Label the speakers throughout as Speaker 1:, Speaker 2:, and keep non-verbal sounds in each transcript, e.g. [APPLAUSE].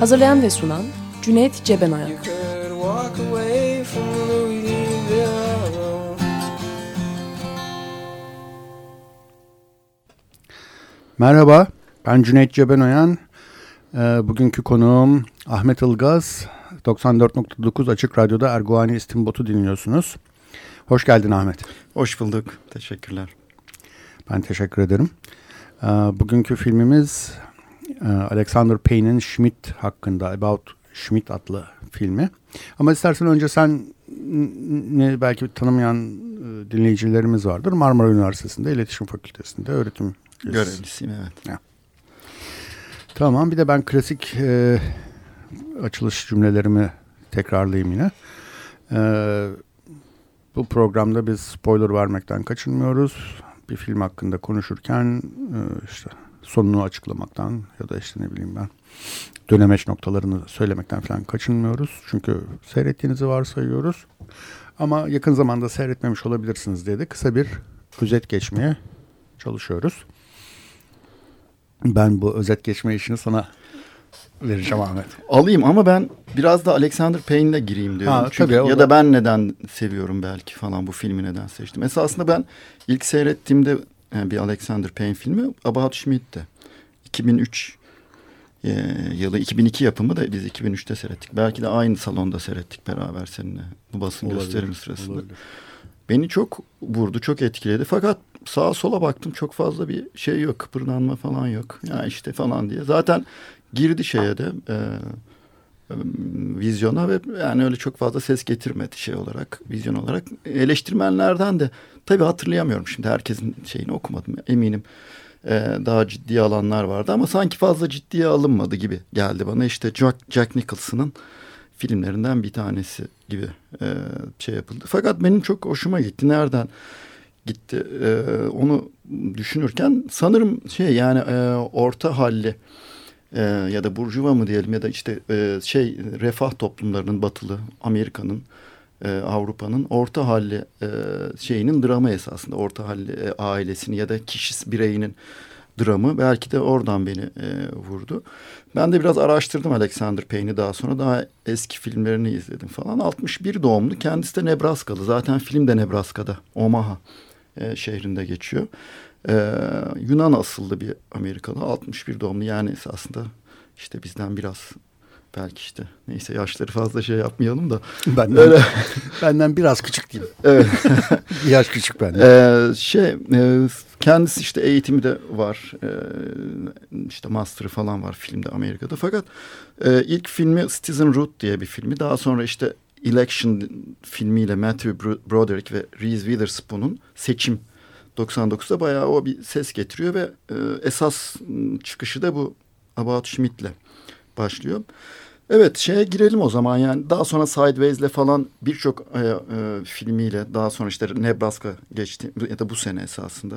Speaker 1: Hazırlayan ve sunan Cüneyt Cebenayak.
Speaker 2: Merhaba, ben Cüneyt Cebenoyan. Ee, bugünkü konuğum Ahmet Ilgaz. 94.9 Açık Radyo'da Erguani İstimbot'u dinliyorsunuz. Hoş geldin Ahmet.
Speaker 3: Hoş bulduk. Teşekkürler.
Speaker 2: Ben teşekkür ederim. Ee, bugünkü filmimiz Alexander Payne'in Schmidt hakkında About Schmidt adlı filmi. Ama istersen önce sen ne belki tanımayan e, dinleyicilerimiz vardır. Marmara Üniversitesi'nde İletişim Fakültesi'nde öğretim
Speaker 3: görevlisiyim evet. Ya.
Speaker 2: Tamam bir de ben klasik e, açılış cümlelerimi tekrarlayayım yine. E, bu programda biz spoiler vermekten kaçınmıyoruz. Bir film hakkında konuşurken e, işte sonunu açıklamaktan ya da işte ne bileyim ben dönemeç noktalarını söylemekten falan kaçınmıyoruz. Çünkü seyrettiğinizi varsayıyoruz. Ama yakın zamanda seyretmemiş olabilirsiniz diye de kısa bir özet geçmeye çalışıyoruz. Ben bu özet geçme işini sana vereceğim Ahmet.
Speaker 3: Alayım ama ben biraz da Alexander Payne'le gireyim diyorum. Ha, Çünkü, tabii, ya da... da ben neden seviyorum belki falan bu filmi neden seçtim. Esasında ben ilk seyrettiğimde bir Alexander Payne filmi About Schmidt'ti. 2003 e, yılı 2002 yapımı da biz 2003'te seyrettik. Belki de aynı salonda seyrettik beraber seninle bu basın olabilir, gösterimi sırasında. Olabilir. Beni çok vurdu, çok etkiledi. Fakat sağa sola baktım çok fazla bir şey yok, kıpırdanma falan yok. Ya işte falan diye. Zaten girdi şeye de e, vizyona ve yani öyle çok fazla ses getirmedi şey olarak, vizyon olarak. Eleştirmenlerden de tabii hatırlayamıyorum şimdi herkesin şeyini okumadım eminim. Ee, daha ciddi alanlar vardı ama sanki fazla ciddiye alınmadı gibi geldi bana. İşte Jack, Jack Nicholson'ın filmlerinden bir tanesi gibi e, şey yapıldı. Fakat benim çok hoşuma gitti. Nereden gitti e, onu düşünürken sanırım şey yani e, orta halli e, ya da burjuva mı diyelim ya da işte e, şey refah toplumlarının batılı Amerika'nın e, Avrupa'nın orta halli e, şeyinin dramı esasında orta halli e, ailesini ya da kişi bireyinin dramı belki de oradan beni e, vurdu. Ben de biraz araştırdım Alexander Payne'i daha sonra daha eski filmlerini izledim falan. 61 doğumlu kendisi de Nebraskalı zaten film de Nebraska'da Omaha e, şehrinde geçiyor. E, Yunan asıllı bir Amerikalı 61 doğumlu yani esasında işte bizden biraz belki işte neyse yaşları fazla şey yapmayalım da.
Speaker 2: Benden, Öyle. [LAUGHS] benden biraz küçük diyeyim. Evet. [LAUGHS] yaş küçük benden.
Speaker 3: Ee, şey e, kendisi işte eğitimi de var. Ee, işte master'ı falan var filmde Amerika'da. Fakat e, ilk filmi Citizen Root diye bir filmi. Daha sonra işte Election filmiyle Matthew Broderick ve Reese Witherspoon'un seçim 99'da bayağı o bir ses getiriyor ve e, esas çıkışı da bu About Schmidt'le başlıyor. Evet şeye girelim o zaman yani daha sonra Sideways'le falan birçok e, e, filmiyle daha sonra işte Nebraska geçti ya da bu sene esasında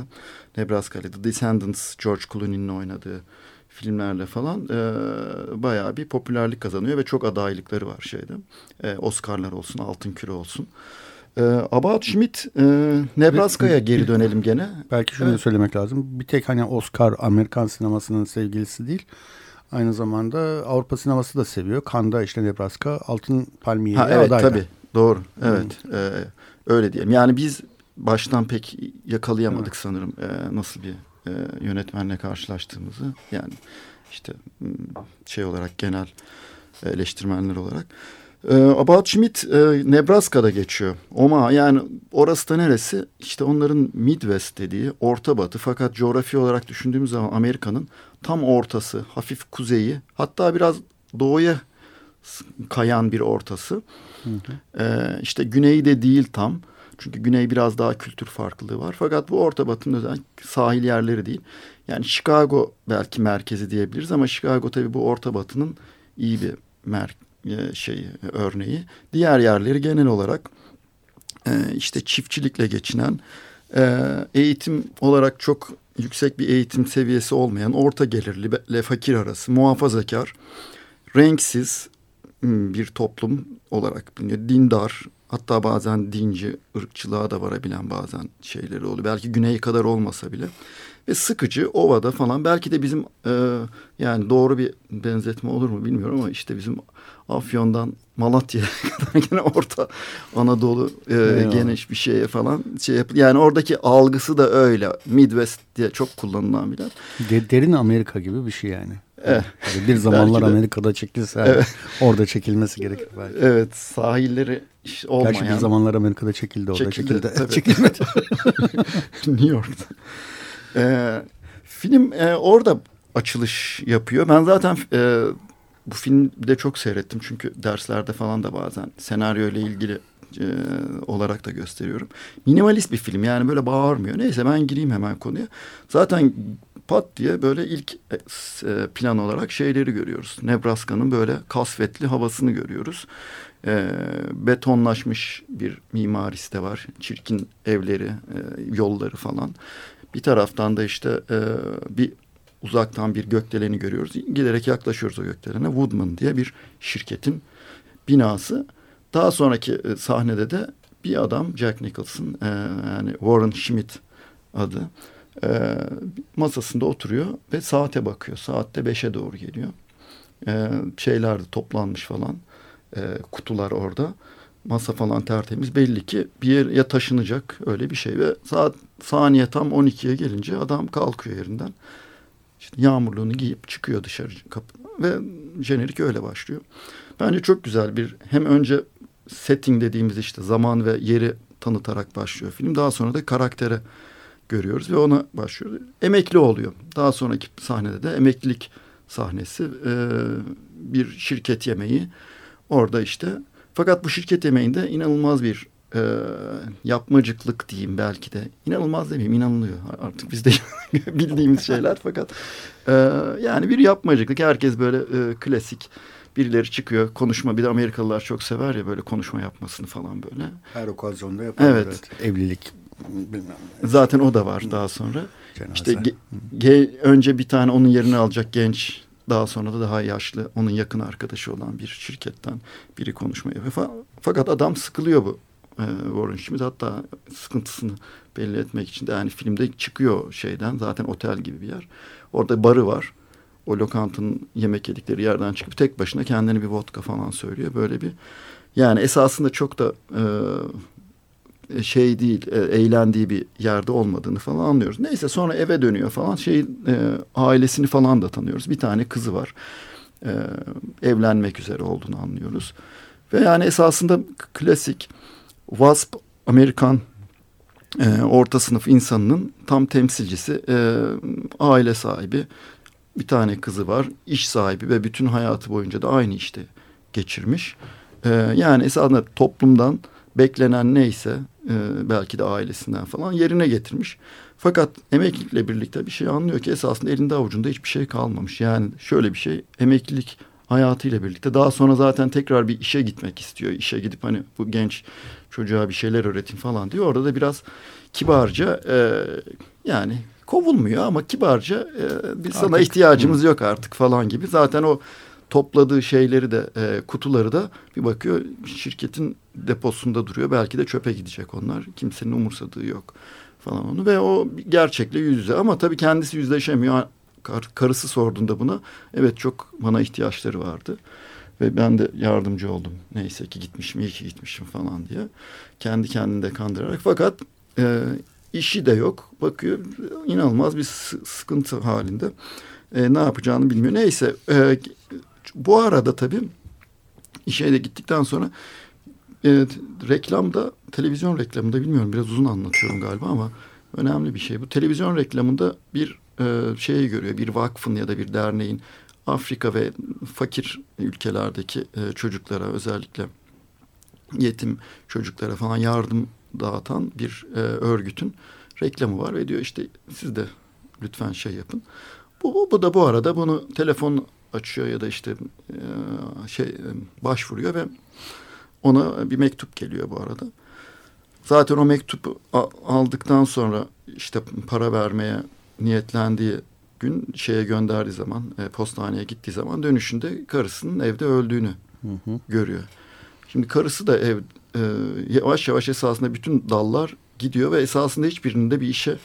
Speaker 3: Nebraska ile The Descendants George Clooney'nin oynadığı filmlerle falan e, bayağı bir popülerlik kazanıyor ve çok adaylıkları var şeyde. E, Oscar'lar olsun, Altın Küre olsun. E, About Schmidt, e, Nebraska'ya geri dönelim gene.
Speaker 2: Belki şunu evet. söylemek lazım. Bir tek hani Oscar Amerikan sinemasının sevgilisi değil. Aynı zamanda Avrupa sineması da seviyor. Kanda işte Nebraska Altın Palmiye
Speaker 3: ha, evet, adaylar. Tabii doğru. Evet. Hmm. Ee, öyle diyelim. Yani biz baştan pek yakalayamadık evet. sanırım ee, nasıl bir e, yönetmenle karşılaştığımızı. Yani işte hmm, şey olarak genel eleştirmenler olarak. Ee, About Schmidt e, Nebraska'da geçiyor. Omaha yani orası da neresi? İşte onların Midwest dediği Orta Batı fakat coğrafi olarak düşündüğümüz zaman Amerika'nın tam ortası, hafif kuzeyi hatta biraz doğuya kayan bir ortası. Hı hı. Ee, işte güneyi de değil tam. Çünkü güney biraz daha kültür farklılığı var. Fakat bu Orta Batı'nın özellikle sahil yerleri değil. Yani Chicago belki merkezi diyebiliriz ama Chicago tabii bu Orta Batı'nın iyi bir mer e, şeyi örneği. Diğer yerleri genel olarak e, işte çiftçilikle geçinen e, eğitim olarak çok yüksek bir eğitim seviyesi olmayan orta gelirli ile fakir arası muhafazakar renksiz bir toplum olarak biliniyor. Dindar hatta bazen dinci ırkçılığa da varabilen bazen şeyleri oluyor. Belki güney kadar olmasa bile. Ve sıkıcı ovada falan belki de bizim e, yani doğru bir benzetme olur mu bilmiyorum ama işte bizim Afyon'dan Malatya'ya [LAUGHS] kadar gene orta Anadolu e, geniş bir şeye falan şey yap yani oradaki algısı da öyle Midwest diye çok kullanılan bir
Speaker 2: De, derin Amerika gibi bir şey yani. Evet. Yani bir zamanlar Amerika'da çekilse evet. orada çekilmesi gerekir belki.
Speaker 3: Evet sahilleri olmayan.
Speaker 2: Gerçi bir zamanlar Amerika'da çekildi orada çekildi. çekildi. [LAUGHS] Çekilmedi. [LAUGHS]
Speaker 3: New York'ta. Ee, film e, orada açılış yapıyor. Ben zaten e, bu filmde çok seyrettim çünkü derslerde falan da bazen senaryo ile ilgili e, olarak da gösteriyorum. Minimalist bir film yani böyle bağırmıyor. Neyse ben gireyim hemen konuya. Zaten pat diye böyle ilk e, e plan olarak şeyleri görüyoruz. Nebraska'nın böyle kasvetli havasını görüyoruz. E, betonlaşmış bir mimarisi de var. Çirkin evleri, e, yolları falan. Bir taraftan da işte e, bir uzaktan bir gökdeleni görüyoruz. Giderek yaklaşıyoruz o gökdelene. Woodman diye bir şirketin binası. Daha sonraki e, sahnede de bir adam Jack Nicholson e, yani Warren Schmidt adı e, masasında oturuyor ve saate bakıyor. Saatte beşe doğru geliyor. E, şeyler de toplanmış falan. E, kutular orada. Masa falan tertemiz. Belli ki bir yere taşınacak öyle bir şey. Ve saat saniye tam 12'ye gelince adam kalkıyor yerinden. İşte yağmurluğunu giyip çıkıyor dışarı kapı ve jenerik öyle başlıyor. Bence çok güzel bir hem önce setting dediğimiz işte zaman ve yeri tanıtarak başlıyor film. Daha sonra da karaktere görüyoruz ve ona başlıyor. Emekli oluyor. Daha sonraki sahnede de emeklilik sahnesi e, bir şirket yemeği. Orada işte fakat bu şirket yemeğinde inanılmaz bir e, yapmacıklık diyeyim belki de. İnanılmaz demeyeyim inanılıyor. Artık bizde [LAUGHS] bildiğimiz şeyler fakat e, yani bir yapmacıklık. Herkes böyle e, klasik birileri çıkıyor konuşma bir de Amerikalılar çok sever ya böyle konuşma yapmasını falan böyle.
Speaker 2: Her okazyonda yapar. Evet. evet. Evlilik
Speaker 3: bilmem. Zaten o da var daha sonra. Cenaze. İşte ge, ge, önce bir tane onun yerini alacak genç daha sonra da daha yaşlı onun yakın arkadaşı olan bir şirketten biri konuşma yapıyor. Fakat adam sıkılıyor bu e, Warren Schmidt hatta sıkıntısını belli etmek için de yani filmde çıkıyor şeyden zaten otel gibi bir yer. Orada barı var. O lokantanın yemek yedikleri yerden çıkıp tek başına kendini bir vodka falan söylüyor. Böyle bir yani esasında çok da e, şey değil e, eğlendiği bir yerde olmadığını falan anlıyoruz. Neyse sonra eve dönüyor falan şey e, ailesini falan da tanıyoruz. Bir tane kızı var. E, evlenmek üzere olduğunu anlıyoruz. Ve yani esasında klasik WASP Amerikan e, orta sınıf insanının tam temsilcisi e, aile sahibi bir tane kızı var iş sahibi ve bütün hayatı boyunca da aynı işte geçirmiş. E, yani esasında toplumdan beklenen neyse e, belki de ailesinden falan yerine getirmiş. Fakat emeklilikle birlikte bir şey anlıyor ki esasında elinde avucunda hiçbir şey kalmamış. Yani şöyle bir şey emeklilik hayatıyla birlikte daha sonra zaten tekrar bir işe gitmek istiyor. İşe gidip hani bu genç çocuğa bir şeyler öğretin falan diyor. Orada da biraz kibarca e, yani kovulmuyor ama kibarca e, biz sana artık, ihtiyacımız yok artık falan gibi. Zaten o topladığı şeyleri de e, kutuları da bir bakıyor şirketin deposunda duruyor. Belki de çöpe gidecek onlar. Kimsenin umursadığı yok falan onu ve o gerçekle yüz yüze ama tabii kendisi yüzleşemiyor. Kar, karısı sorduğunda buna evet çok bana ihtiyaçları vardı. Ve ben de yardımcı oldum. Neyse ki gitmişim, iyi ki gitmişim falan diye. Kendi kendini de kandırarak. Fakat e, işi de yok. Bakıyor inanılmaz bir sıkıntı halinde. E, ne yapacağını bilmiyor. Neyse e, bu arada tabii işe de gittikten sonra e, reklamda, televizyon reklamında bilmiyorum biraz uzun anlatıyorum galiba ama önemli bir şey. Bu televizyon reklamında bir e, şeyi görüyor. Bir vakfın ya da bir derneğin Afrika ve fakir ülkelerdeki e, çocuklara özellikle yetim çocuklara falan yardım dağıtan bir e, örgütün reklamı var ve diyor işte siz de lütfen şey yapın. Bu, bu, da bu arada bunu telefon açıyor ya da işte e, şey e, başvuruyor ve ona bir mektup geliyor bu arada. Zaten o mektubu aldıktan sonra işte para vermeye niyetlendiği gün şeye gönderdiği zaman e, postaneye gittiği zaman dönüşünde karısının evde öldüğünü hı hı. görüyor. Şimdi karısı da ev e, yavaş yavaş esasında bütün dallar gidiyor ve esasında hiçbirinde bir işe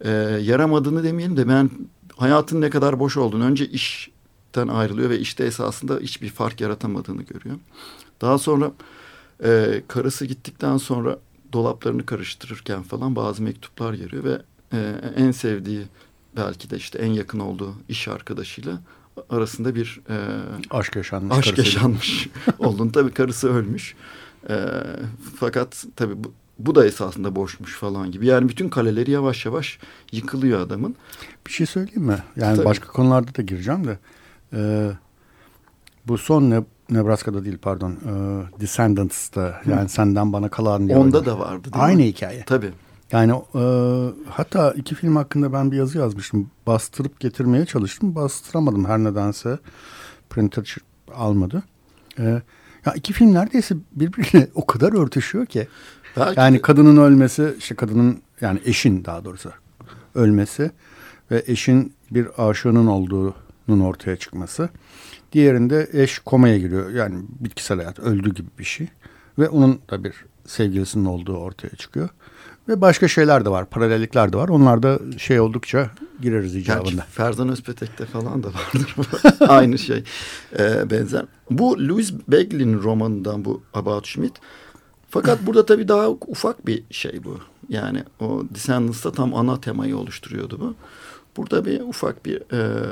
Speaker 3: e, yaramadığını demeyelim de ben hayatın ne kadar boş olduğunu önce işten ayrılıyor ve işte esasında hiçbir fark yaratamadığını görüyor. Daha sonra e, karısı gittikten sonra dolaplarını karıştırırken falan bazı mektuplar görüyor ve e, en sevdiği belki de işte en yakın olduğu iş arkadaşıyla arasında bir e,
Speaker 2: aşk yaşanmış.
Speaker 3: Aşk yaşanmış [LAUGHS] olduğunu tabii karısı ölmüş. E, fakat tabii bu, bu da esasında boşmuş falan gibi. Yani bütün kaleleri yavaş yavaş yıkılıyor adamın.
Speaker 2: Bir şey söyleyeyim mi? Yani tabii. başka konularda da gireceğim de. E, bu son ne, Nebraska'da değil pardon. E, Descendants'ta yani Hı. senden bana kalan
Speaker 3: diye. Onda da vardı
Speaker 2: değil Aynı mi? hikaye.
Speaker 3: Tabii.
Speaker 2: Yani e, hatta iki film hakkında ben bir yazı yazmıştım. Bastırıp getirmeye çalıştım. Bastıramadım her nedense. Printer almadı. E, ya iki film neredeyse birbirine [LAUGHS] o kadar örtüşüyor ki. Belki yani de. kadının ölmesi, işte kadının yani eşin daha doğrusu ölmesi ve eşin bir aşığının olduğunun ortaya çıkması. Diğerinde eş komaya giriyor. Yani bitkisel hayat öldü gibi bir şey. Ve onun da bir sevgilisinin olduğu ortaya çıkıyor. Ve başka şeyler de var, paralellikler de var. Onlar da şey oldukça gireriz icabında. Gerçi
Speaker 3: Ferzan Özpetek'te falan da vardır. [LAUGHS] Aynı şey ee, benzer. Bu Louis Begley'nin romanından bu About Schmidt. Fakat burada tabii daha ufak bir şey bu. Yani o Descendants'ta tam ana temayı oluşturuyordu bu. Burada bir ufak bir e,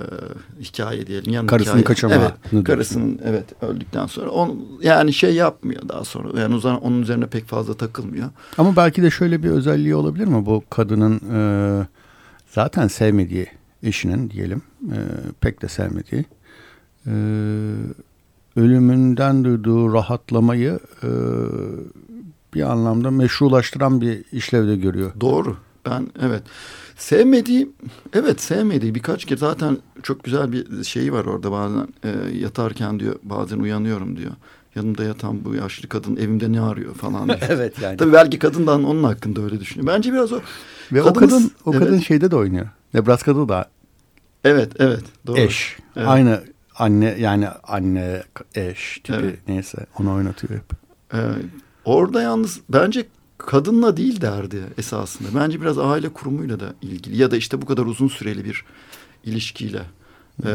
Speaker 3: hikaye diyelim. Yan
Speaker 2: karısının kaçırma.
Speaker 3: Evet, karısının evet öldükten sonra on, yani şey yapmıyor daha sonra. Yani uzan, onun üzerine pek fazla takılmıyor.
Speaker 2: Ama belki de şöyle bir özelliği olabilir mi? Bu kadının e, zaten sevmediği eşinin diyelim e, pek de sevmediği e, ölümünden duyduğu rahatlamayı e, bir anlamda meşrulaştıran bir işlevde görüyor.
Speaker 3: Doğru. Ben evet. Sevmediği, evet sevmediği birkaç kez zaten çok güzel bir şeyi var orada bazen e, yatarken diyor bazen uyanıyorum diyor. Yanımda yatan bu yaşlı kadın evimde ne arıyor falan diyor. [LAUGHS]
Speaker 2: evet yani.
Speaker 3: Tabii belki kadından onun hakkında öyle düşünüyor. Bence biraz o.
Speaker 2: Ve kadınız, o kadın o evet. kadın şeyde de oynuyor. Nebraska'da da.
Speaker 3: Evet evet doğru.
Speaker 2: Eş. Evet. Aynı anne yani anne eş tipi evet. neyse onu oynatıyor hep.
Speaker 3: Ee, orada yalnız bence kadınla değil derdi esasında. Bence biraz aile kurumuyla da ilgili ya da işte bu kadar uzun süreli bir ilişkiyle e,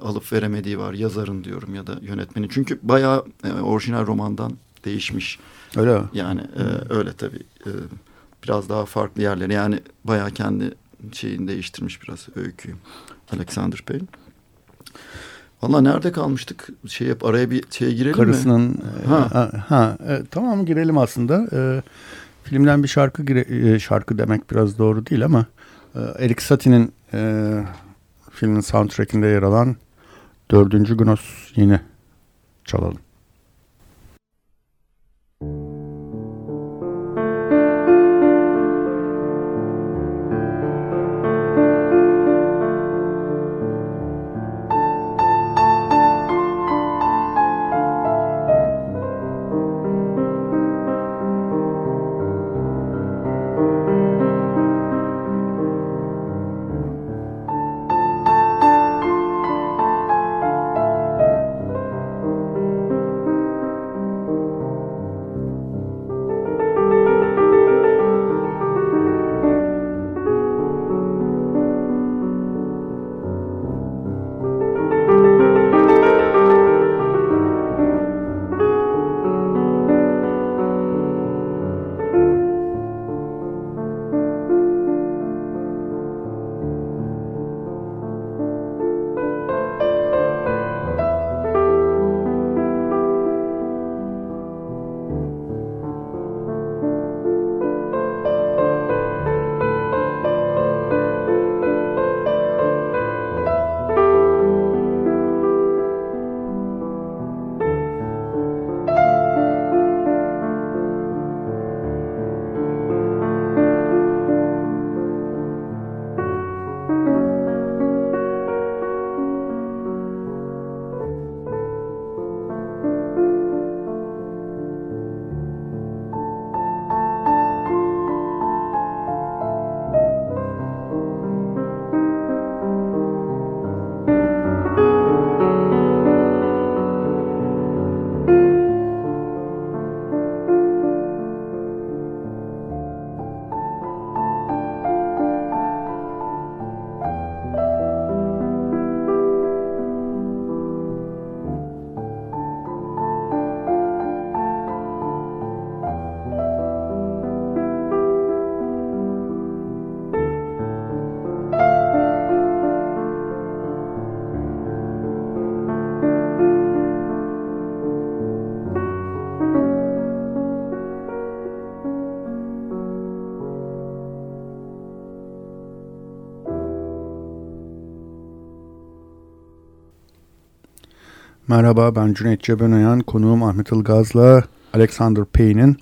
Speaker 3: alıp veremediği var yazarın diyorum ya da yönetmenin. Çünkü bayağı e, orijinal romandan değişmiş.
Speaker 2: Öyle mi?
Speaker 3: Yani e, öyle tabii. E, biraz daha farklı yerleri yani bayağı kendi şeyini değiştirmiş biraz öyküyü. Alexander Payne. Valla nerede kalmıştık? Şey yap araya bir şeye girelim
Speaker 2: Karısının, mi? Karısının ha, ha, ha e, tamam girelim aslında. E, filmden bir şarkı gire, e, şarkı demek biraz doğru değil ama e, Erik Satie'nin e, filmin soundtrack'inde yer alan Dördüncü Gnos yine çalalım. Merhaba ben Cüneyt Cebenayan. Konuğum Ahmet Ilgaz'la Alexander Payne'in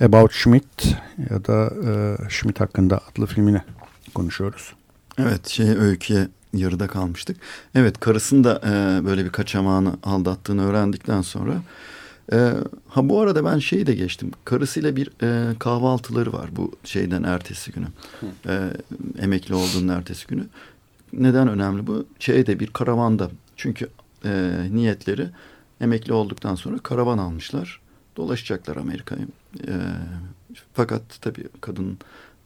Speaker 2: About Schmidt ya da e, Schmidt hakkında adlı filmini konuşuyoruz.
Speaker 3: Evet şey öyküye yarıda kalmıştık. Evet karısını da e, böyle bir kaçamağını aldattığını öğrendikten sonra e, ha bu arada ben şeyi de geçtim. Karısıyla bir e, kahvaltıları var bu şeyden ertesi günü. E, emekli olduğunun ertesi günü. Neden önemli bu? Şeyde bir karavanda. Çünkü e, niyetleri emekli olduktan sonra karavan almışlar. Dolaşacaklar Amerika'yı. E, fakat tabii kadın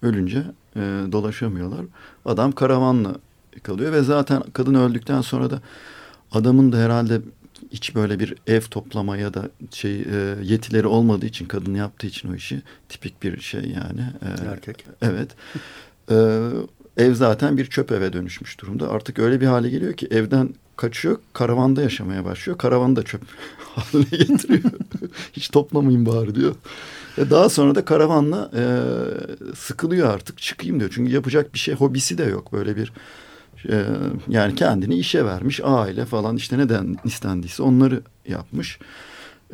Speaker 3: ölünce e, dolaşamıyorlar. Adam karavanla kalıyor ve zaten kadın öldükten sonra da adamın da herhalde hiç böyle bir ev toplama ya da şey e, yetileri olmadığı için kadın yaptığı için o işi tipik bir şey yani.
Speaker 2: E, Erkek.
Speaker 3: Evet. e, ev zaten bir çöp eve dönüşmüş durumda. Artık öyle bir hale geliyor ki evden kaçıyor, karavanda yaşamaya başlıyor. Karavanı da çöp [LAUGHS] haline getiriyor. [LAUGHS] Hiç toplamayın bari diyor. E daha sonra da karavanla e, sıkılıyor artık çıkayım diyor. Çünkü yapacak bir şey, hobisi de yok. Böyle bir e, yani kendini işe vermiş, aile falan işte neden istendiyse onları yapmış.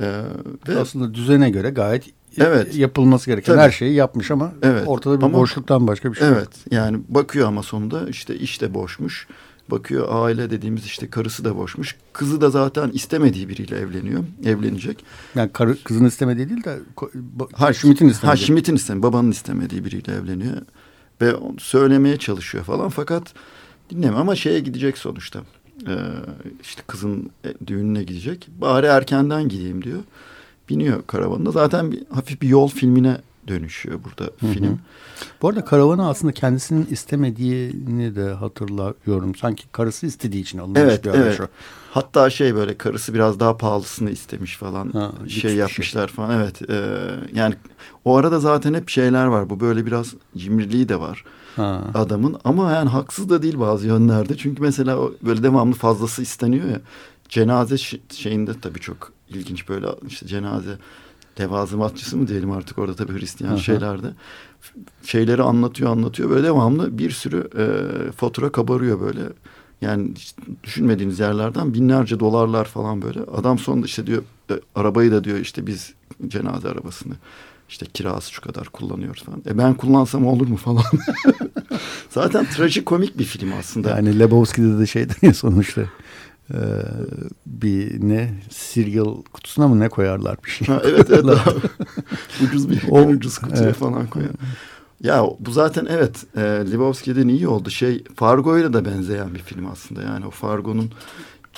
Speaker 2: E, ve Aslında düzene göre gayet evet. yapılması gereken Tabii. her şeyi yapmış ama evet. ortada bir ama, boşluktan başka bir şey
Speaker 3: Evet yok. yani bakıyor ama sonunda işte işte boşmuş. Bakıyor aile dediğimiz işte karısı da boşmuş. Kızı da zaten istemediği biriyle evleniyor. Evlenecek.
Speaker 2: Yani karı, kızın istemediği değil de ha, Schmidt'in istemediği.
Speaker 3: Ha Schmidt'in istemediği. Babanın istemediği biriyle evleniyor. Ve söylemeye çalışıyor falan. Fakat dinleme ama şeye gidecek sonuçta. Ee, işte kızın e, düğününe gidecek. Bari erkenden gideyim diyor. Biniyor karavanına. Zaten bir, hafif bir yol filmine dönüşüyor burada Hı-hı. film.
Speaker 2: Bu arada karavanı aslında kendisinin istemediğini de hatırlıyorum. Sanki karısı istediği için alınmış
Speaker 3: evet,
Speaker 2: bir
Speaker 3: evet. o. Hatta şey böyle karısı biraz daha pahalısını istemiş falan. Ha, şey, şey yapmışlar şey. falan. Evet. E, yani o arada zaten hep şeyler var. Bu böyle biraz cimriliği de var. Ha. adamın ama yani haksız da değil bazı yönlerde. Çünkü mesela böyle devamlı fazlası isteniyor ya. Cenaze şeyinde tabii çok ilginç böyle işte cenaze levazımatçısı mı diyelim artık orada tabii Hristiyan Aha. şeylerde. Şeyleri anlatıyor anlatıyor böyle devamlı bir sürü e, fatura kabarıyor böyle. Yani düşünmediğiniz yerlerden binlerce dolarlar falan böyle. Adam sonunda işte diyor e, arabayı da diyor işte biz cenaze arabasını işte kirası şu kadar kullanıyoruz falan. E ben kullansam olur mu falan. [LAUGHS] Zaten trajikomik bir film aslında.
Speaker 2: Yani Lebowski'de de şey deniyor sonuçta. Ee, bir ne cereal kutusuna mı ne koyarlar bir şey.
Speaker 3: Ha, evet evet. [LAUGHS] ucuz bir o, ucuz kutuya evet. falan koyar. Ya bu zaten evet e, Lebowski'den iyi oldu. Şey Fargo'yla da benzeyen bir film aslında. Yani o Fargo'nun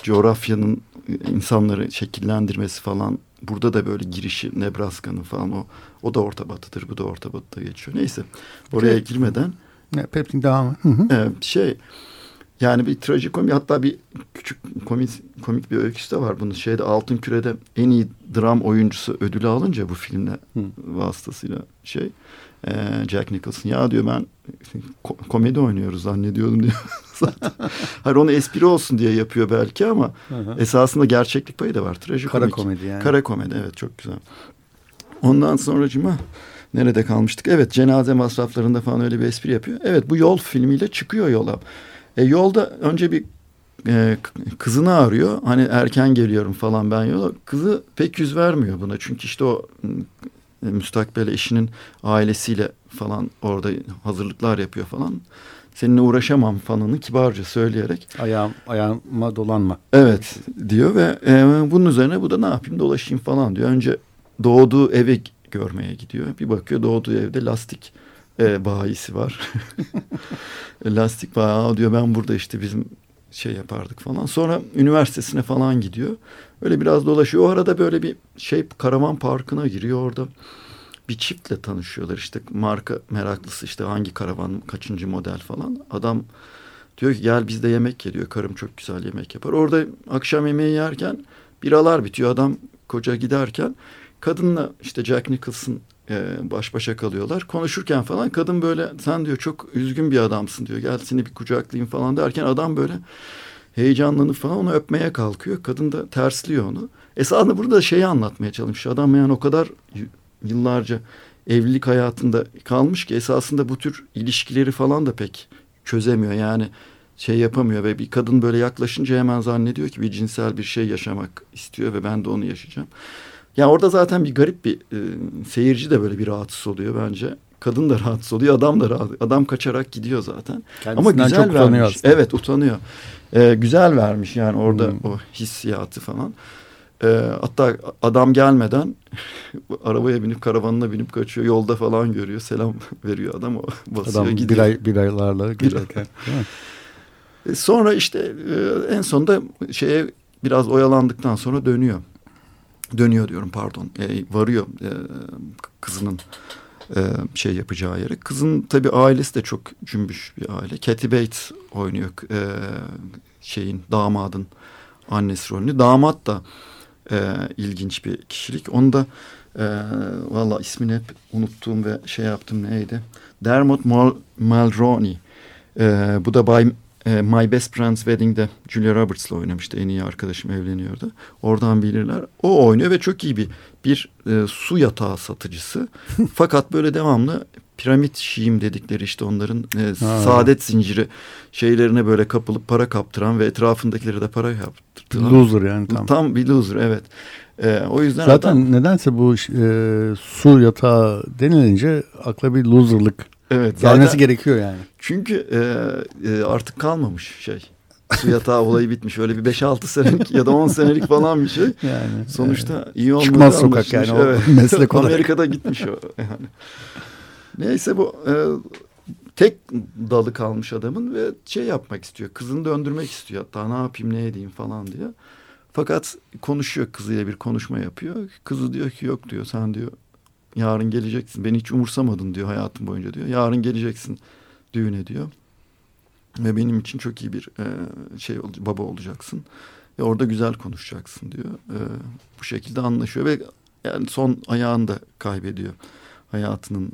Speaker 3: coğrafyanın insanları şekillendirmesi falan burada da böyle girişi Nebraska'nın falan o o da Orta Batı'dır. Bu da Orta Batı'da geçiyor. Neyse oraya girmeden
Speaker 2: ne, Pepsin devamı.
Speaker 3: E, şey yani bir trajikomi hatta bir küçük komik, komik bir öyküsü de var bunun. Şeyde Altın Küre'de en iyi dram oyuncusu ödülü alınca bu filmle Hı. vasıtasıyla şey e, Jack Nicholson ya diyor ben ko komedi oynuyoruz zannediyordum diyor. [LAUGHS] Zaten. Hayır onu espri olsun diye yapıyor belki ama esasında gerçeklik payı da var. Trajikomik.
Speaker 2: Kara komedi yani.
Speaker 3: Kara komedi evet çok güzel. Ondan sonra cima nerede kalmıştık? Evet cenaze masraflarında falan öyle bir espri yapıyor. Evet bu yol filmiyle çıkıyor yola. E, yolda önce bir e, kızını arıyor. Hani erken geliyorum falan ben yola. Kızı pek yüz vermiyor buna. Çünkü işte o e, müstakbel eşinin ailesiyle falan orada hazırlıklar yapıyor falan. Seninle uğraşamam falanı kibarca söyleyerek.
Speaker 2: Ayağım, ayağıma dolanma.
Speaker 3: Evet diyor ve e, bunun üzerine bu da ne yapayım dolaşayım falan diyor. Önce doğduğu eve görmeye gidiyor. Bir bakıyor doğduğu evde lastik e, bayisi var. [LAUGHS] Lastik bayağı diyor ben burada işte bizim şey yapardık falan. Sonra üniversitesine falan gidiyor. Öyle biraz dolaşıyor. O arada böyle bir şey Karaman Parkı'na giriyor orada. Bir çiftle tanışıyorlar işte marka meraklısı işte hangi karavan kaçıncı model falan. Adam diyor ki gel bizde yemek geliyor. Karım çok güzel yemek yapar. Orada akşam yemeği yerken biralar bitiyor. Adam koca giderken kadınla işte Jack Nicholson e, baş başa kalıyorlar. Konuşurken falan kadın böyle sen diyor çok üzgün bir adamsın diyor. Gel seni bir kucaklayayım falan derken adam böyle heyecanlanıp falan onu öpmeye kalkıyor. Kadın da tersliyor onu. Esasında burada şeyi anlatmaya çalışmış. Adam yani o kadar yıllarca evlilik hayatında kalmış ki esasında bu tür ilişkileri falan da pek çözemiyor. Yani şey yapamıyor ve bir kadın böyle yaklaşınca hemen zannediyor ki bir cinsel bir şey yaşamak istiyor ve ben de onu yaşayacağım. Yani orada zaten bir garip bir e, seyirci de böyle bir rahatsız oluyor bence. Kadın da rahatsız oluyor, adam da rahatsız. Adam kaçarak gidiyor zaten.
Speaker 2: Kendisinden Ama güzel çok vermiş.
Speaker 3: Aslında. Evet, utanıyor. Ee, güzel vermiş yani orada hmm. o hissiyatı falan. Ee, hatta adam gelmeden [LAUGHS] arabaya binip karavanına binip kaçıyor. Yolda falan görüyor. Selam [LAUGHS] veriyor adam. O basıyor
Speaker 2: adam
Speaker 3: gidiyor.
Speaker 2: bir, ay, bir aylarla giderken.
Speaker 3: Sonra işte e, en sonunda şeye biraz oyalandıktan sonra dönüyor. Dönüyor diyorum pardon. E, varıyor e, kızının e, şey yapacağı yere. Kızın tabii ailesi de çok cümbüş bir aile. Kathy Bates oynuyor e, şeyin damadın annesi rolünü. Damat da e, ilginç bir kişilik. Onu da e, valla ismini hep unuttuğum ve şey yaptım neydi? Dermot Mal Mulroney. E, bu da Bay e, My Best Friend's Wedding'de Julia Roberts'la oynamıştı. En iyi arkadaşım evleniyordu. Oradan bilirler. O oynuyor ve çok iyi bir bir e, su yatağı satıcısı. [LAUGHS] Fakat böyle devamlı piramit şiim dedikleri işte onların e, saadet zinciri şeylerine böyle kapılıp para kaptıran ve etrafındakileri de para yaptırtılan.
Speaker 2: Loser yani tam.
Speaker 3: Tam bir loser evet. E, o yüzden
Speaker 2: Zaten adam, nedense bu e, su yatağı denilince akla bir loserlık Evet. Gelmesi zaten, gerekiyor yani.
Speaker 3: Çünkü e, e, artık kalmamış şey. Su yatağı olayı bitmiş. Öyle bir 5-6 senelik ya da 10 senelik falan bir şey. [LAUGHS] Yani. Sonuçta evet. iyi olmadı.
Speaker 2: Çıkmaz sokak yani evet. o meslek
Speaker 3: olarak. Amerika'da gitmiş o yani. Neyse bu e, tek dalı kalmış adamın ve şey yapmak istiyor. Kızını döndürmek istiyor. Hatta ne yapayım ne edeyim falan diye. Fakat konuşuyor kızıyla bir konuşma yapıyor. Kızı diyor ki yok diyor sen diyor Yarın geleceksin. Beni hiç umursamadın diyor hayatım boyunca diyor. Yarın geleceksin düğüne diyor. Ve benim için çok iyi bir e, şey baba olacaksın. Ve orada güzel konuşacaksın diyor. E, bu şekilde anlaşıyor ve yani son ayağını da kaybediyor. Hayatının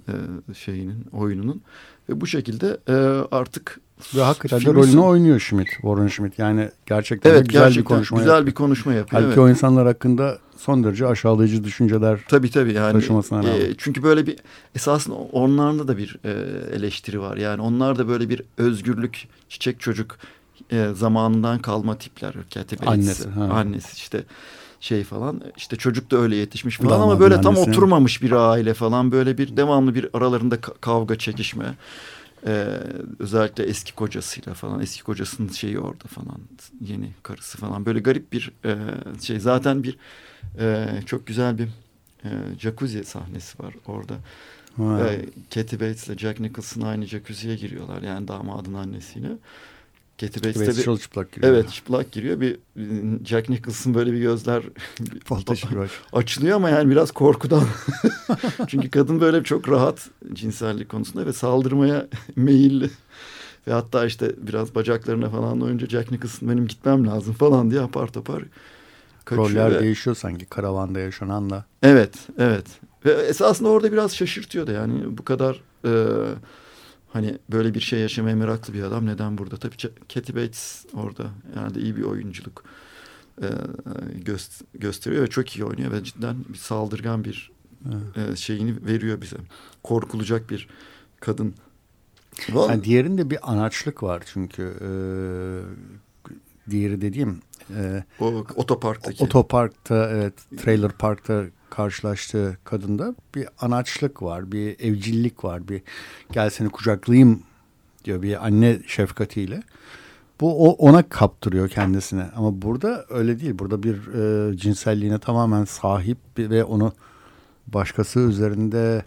Speaker 3: e, şeyinin, oyununun. Ve bu şekilde e, artık
Speaker 2: ve hakikaten de rolünü oynuyor Schmidt, Warren Schmidt. Yani gerçekten
Speaker 3: evet,
Speaker 2: güzel
Speaker 3: gerçekten
Speaker 2: bir konuşma
Speaker 3: güzel yapıyor. bir konuşma yapıyor.
Speaker 2: Halbuki evet. o insanlar hakkında son derece aşağılayıcı düşünceler
Speaker 3: tabii, tabii yani, taşımasına e, Çünkü böyle bir esasında onlarda da bir e, eleştiri var. Yani onlar da böyle bir özgürlük, çiçek çocuk e, zamanından kalma tipler. Annesi, annesi işte şey falan. İşte çocuk da öyle yetişmiş falan Damadın ama böyle tam annesi. oturmamış bir aile falan. Böyle bir devamlı bir aralarında kavga çekişme. Ee, özellikle eski kocasıyla falan. Eski kocasının şeyi orada falan. Yeni karısı falan. Böyle garip bir e, şey. Zaten bir e, çok güzel bir e, jacuzzi sahnesi var orada. E, Kathy Bates ile Jack Nicholson aynı jacuzziye giriyorlar. Yani damadın annesiyle.
Speaker 2: Katie Bates tabii. Çok çıplak giriyor.
Speaker 3: Evet çıplak giriyor. Bir Jack Nicholson böyle bir gözler [LAUGHS] açılıyor ama yani biraz korkudan. [LAUGHS] Çünkü kadın böyle çok rahat cinsellik konusunda ve saldırmaya [LAUGHS] meyilli. Ve hatta işte biraz bacaklarına falan önce Jack Nicholson benim gitmem lazım falan diye apar topar
Speaker 2: kaçıyor. Roller ve... değişiyor sanki karavanda yaşananla.
Speaker 3: Evet, evet. Ve esasında orada biraz şaşırtıyor da yani bu kadar... E, Hani böyle bir şey yaşamaya meraklı bir adam neden burada? Tabii Kathy Bates orada yani de iyi bir oyunculuk e, göst gösteriyor ve çok iyi oynuyor ve cidden bir saldırgan bir e, şeyini veriyor bize. Korkulacak bir kadın.
Speaker 2: Yani diğerinde bir anaçlık var çünkü e, diğeri dediğim
Speaker 3: e, o otoparktaki.
Speaker 2: Otoparkta evet trailer parkta karşılaştığı kadında bir anaçlık var, bir evcillik var, bir gel seni kucaklayayım diyor bir anne şefkatiyle. Bu o, ona kaptırıyor kendisine ama burada öyle değil. Burada bir e, cinselliğine tamamen sahip ve onu başkası üzerinde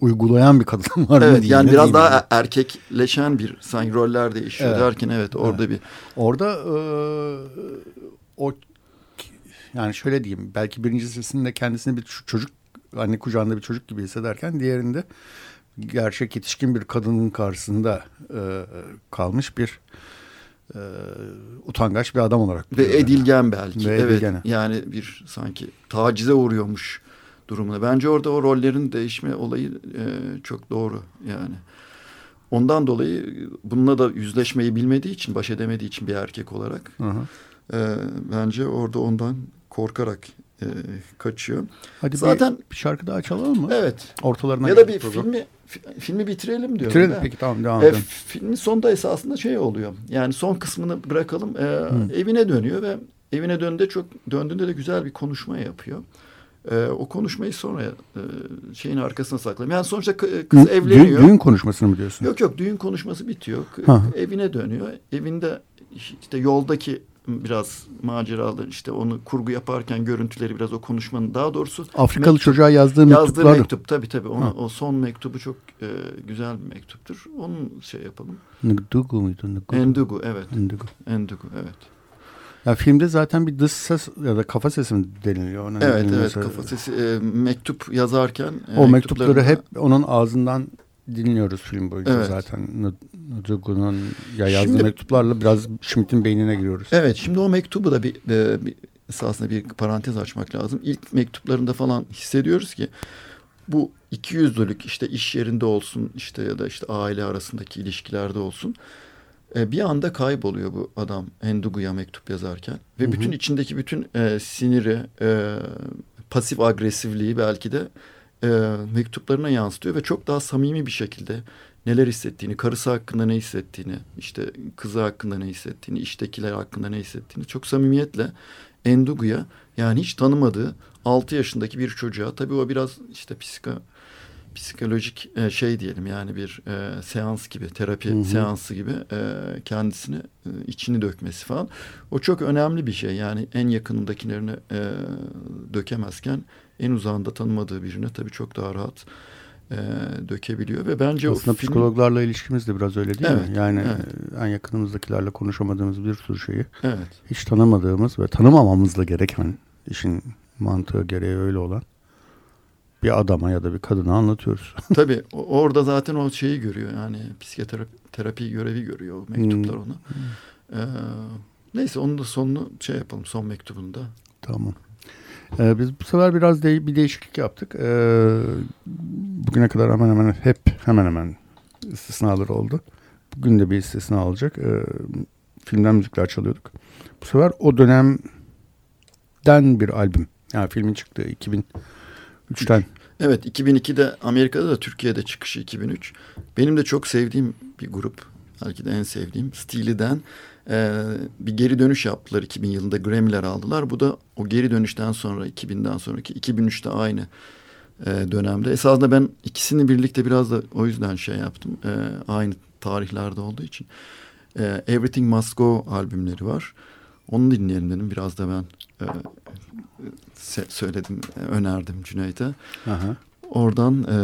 Speaker 2: uygulayan bir kadın var
Speaker 3: evet, Yani biraz daha yani. erkekleşen bir sanki roller değişiyor evet. derken evet orada evet. bir.
Speaker 2: Orada e, o yani şöyle diyeyim belki birincisinde kendisini bir çocuk anne kucağında bir çocuk gibi hissederken diğerinde gerçek yetişkin bir kadının karşısında e, kalmış bir e, utangaç bir adam olarak.
Speaker 3: Ve edilgen belki. Ve evet. Edilgene. Yani bir sanki tacize uğruyormuş durumuna. Bence orada o rollerin değişme olayı e, çok doğru yani. Ondan dolayı bununla da yüzleşmeyi bilmediği için, baş edemediği için bir erkek olarak hı hı. E, bence orada ondan korkarak e, kaçıyor.
Speaker 2: Hadi Zaten bir, şarkı daha çalalım mı?
Speaker 3: Evet.
Speaker 2: Ortalarına
Speaker 3: ya da bir program. filmi filmi bitirelim diyorum.
Speaker 2: Bitirelim peki tamam devam e, edelim. E,
Speaker 3: filmin sonunda esasında şey oluyor. Yani son kısmını bırakalım. E, evine dönüyor ve evine döndüğünde çok döndüğünde de güzel bir konuşma yapıyor. E, o konuşmayı sonra e, şeyin arkasına saklayayım. Yani sonuçta kız Dü, evleniyor.
Speaker 2: Düğün konuşmasını mı diyorsun?
Speaker 3: Yok yok düğün konuşması bitiyor. Ha. Evine dönüyor. Evinde işte yoldaki biraz maceralı işte onu kurgu yaparken görüntüleri biraz o konuşmanın daha doğrusu
Speaker 2: Afrikalı mektup, çocuğa yazdığı mektuplar.
Speaker 3: Yazdığı mektup tabii. Onu, o son mektubu çok e, güzel bir mektuptur. Onun şey yapalım.
Speaker 2: Ndugu muydu?
Speaker 3: Ndugu. Endugu evet. Endugu. Endugu evet.
Speaker 2: Ya filmde zaten bir dış ses ya da kafa sesi mi deniliyor?
Speaker 3: Ona evet evet mesela. kafa sesi e, mektup yazarken.
Speaker 2: E, o mektupları hep onun ağzından dinliyoruz film boyunca evet. zaten. Nudugu'nun ya yazdığı şimdi, mektuplarla biraz Schmidt'in beynine giriyoruz.
Speaker 3: Evet şimdi o mektubu da bir, e, bir esasında bir parantez açmak lazım. İlk mektuplarında falan hissediyoruz ki bu iki yüzlülük işte iş yerinde olsun işte ya da işte aile arasındaki ilişkilerde olsun e, bir anda kayboluyor bu adam Endugu'ya mektup yazarken ve hı hı. bütün içindeki bütün e, siniri e, pasif agresifliği belki de e, mektuplarına yansıtıyor ve çok daha samimi bir şekilde neler hissettiğini, karısı hakkında ne hissettiğini, işte kızı hakkında ne hissettiğini, iştekiler hakkında ne hissettiğini çok samimiyetle Endugu'ya yani hiç tanımadığı 6 yaşındaki bir çocuğa tabii o biraz işte psika psikolojik e, şey diyelim yani bir e, seans gibi terapi hı hı. seansı gibi e, kendisini e, içini dökmesi falan o çok önemli bir şey yani en yakınındakilerini e, dökemezken en uzağında tanımadığı birine tabii çok daha rahat e, dökebiliyor ve bence
Speaker 2: aslında o film... psikologlarla ilişkimiz de biraz öyle değil evet, mi? Yani evet. en yakınımızdakilerle konuşamadığımız bir sürü şeyi evet. hiç tanımadığımız ve tanımamamızla gereken işin mantığı gereği öyle olan bir adama ya da bir kadına anlatıyoruz. [LAUGHS]
Speaker 3: Tabii orada zaten o şeyi görüyor yani psikoterapi terapi görevi görüyor o mektuplar hmm. ona. Ee, neyse onun da sonunu şey yapalım son mektubunda.
Speaker 2: Tamam. Ee, biz bu sefer biraz de, bir değişiklik yaptık. Ee, bugüne kadar hemen hemen hep hemen hemen istisnalar oldu. Bugün de bir istisna olacak. Ee, filmden müzikler çalıyorduk. Bu sefer o dönemden bir albüm. Yani filmin çıktığı 2003'ten.
Speaker 3: Evet 2002'de Amerika'da da Türkiye'de çıkışı 2003. Benim de çok sevdiğim bir grup. Belki de en sevdiğim. Steely'den e, bir geri dönüş yaptılar 2000 yılında Grammy'ler aldılar. Bu da o geri dönüşten sonra 2000'den sonraki 2003'te aynı e, dönemde. Esasında ben ikisini birlikte biraz da o yüzden şey yaptım. E, aynı tarihlerde olduğu için. E, Everything Must Go albümleri var. Onu dinleyelim dedim. Biraz da ben e, söyledim, önerdim Cüneyt'e. Oradan e,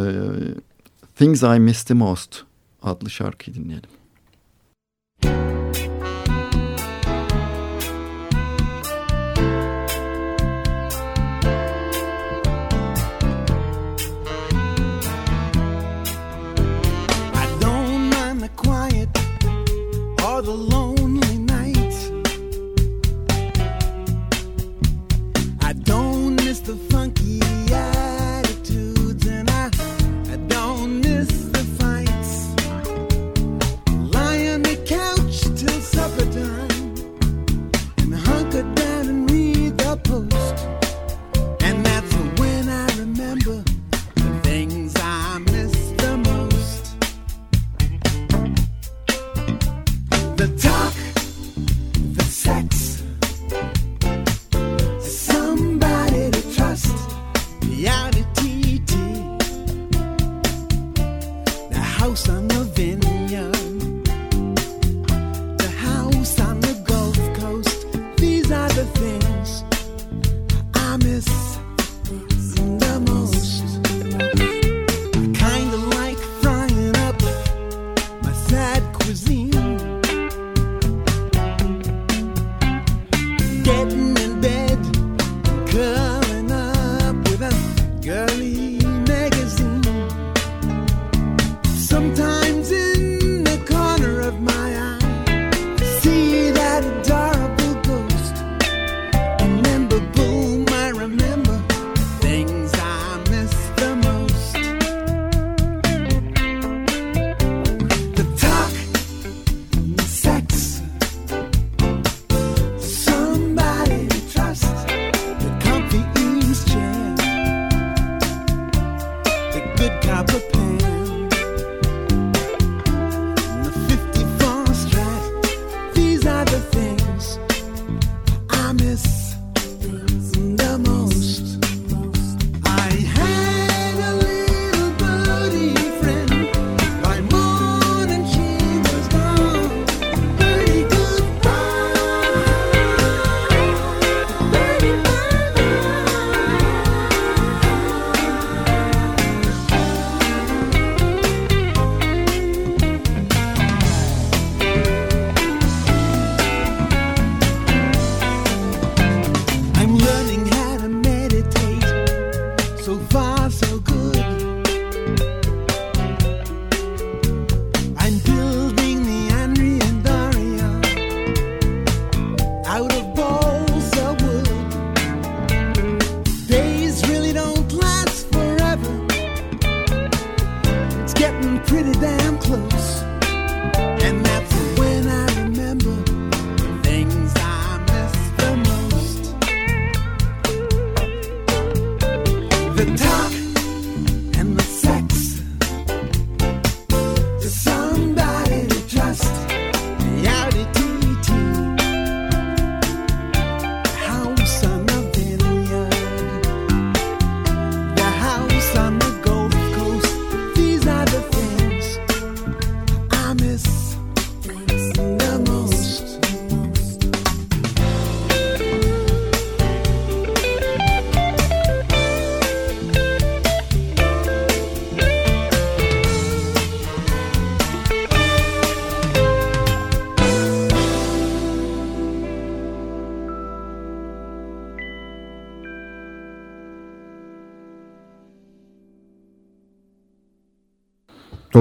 Speaker 3: Things I Missed the Most adlı şarkıyı dinleyelim.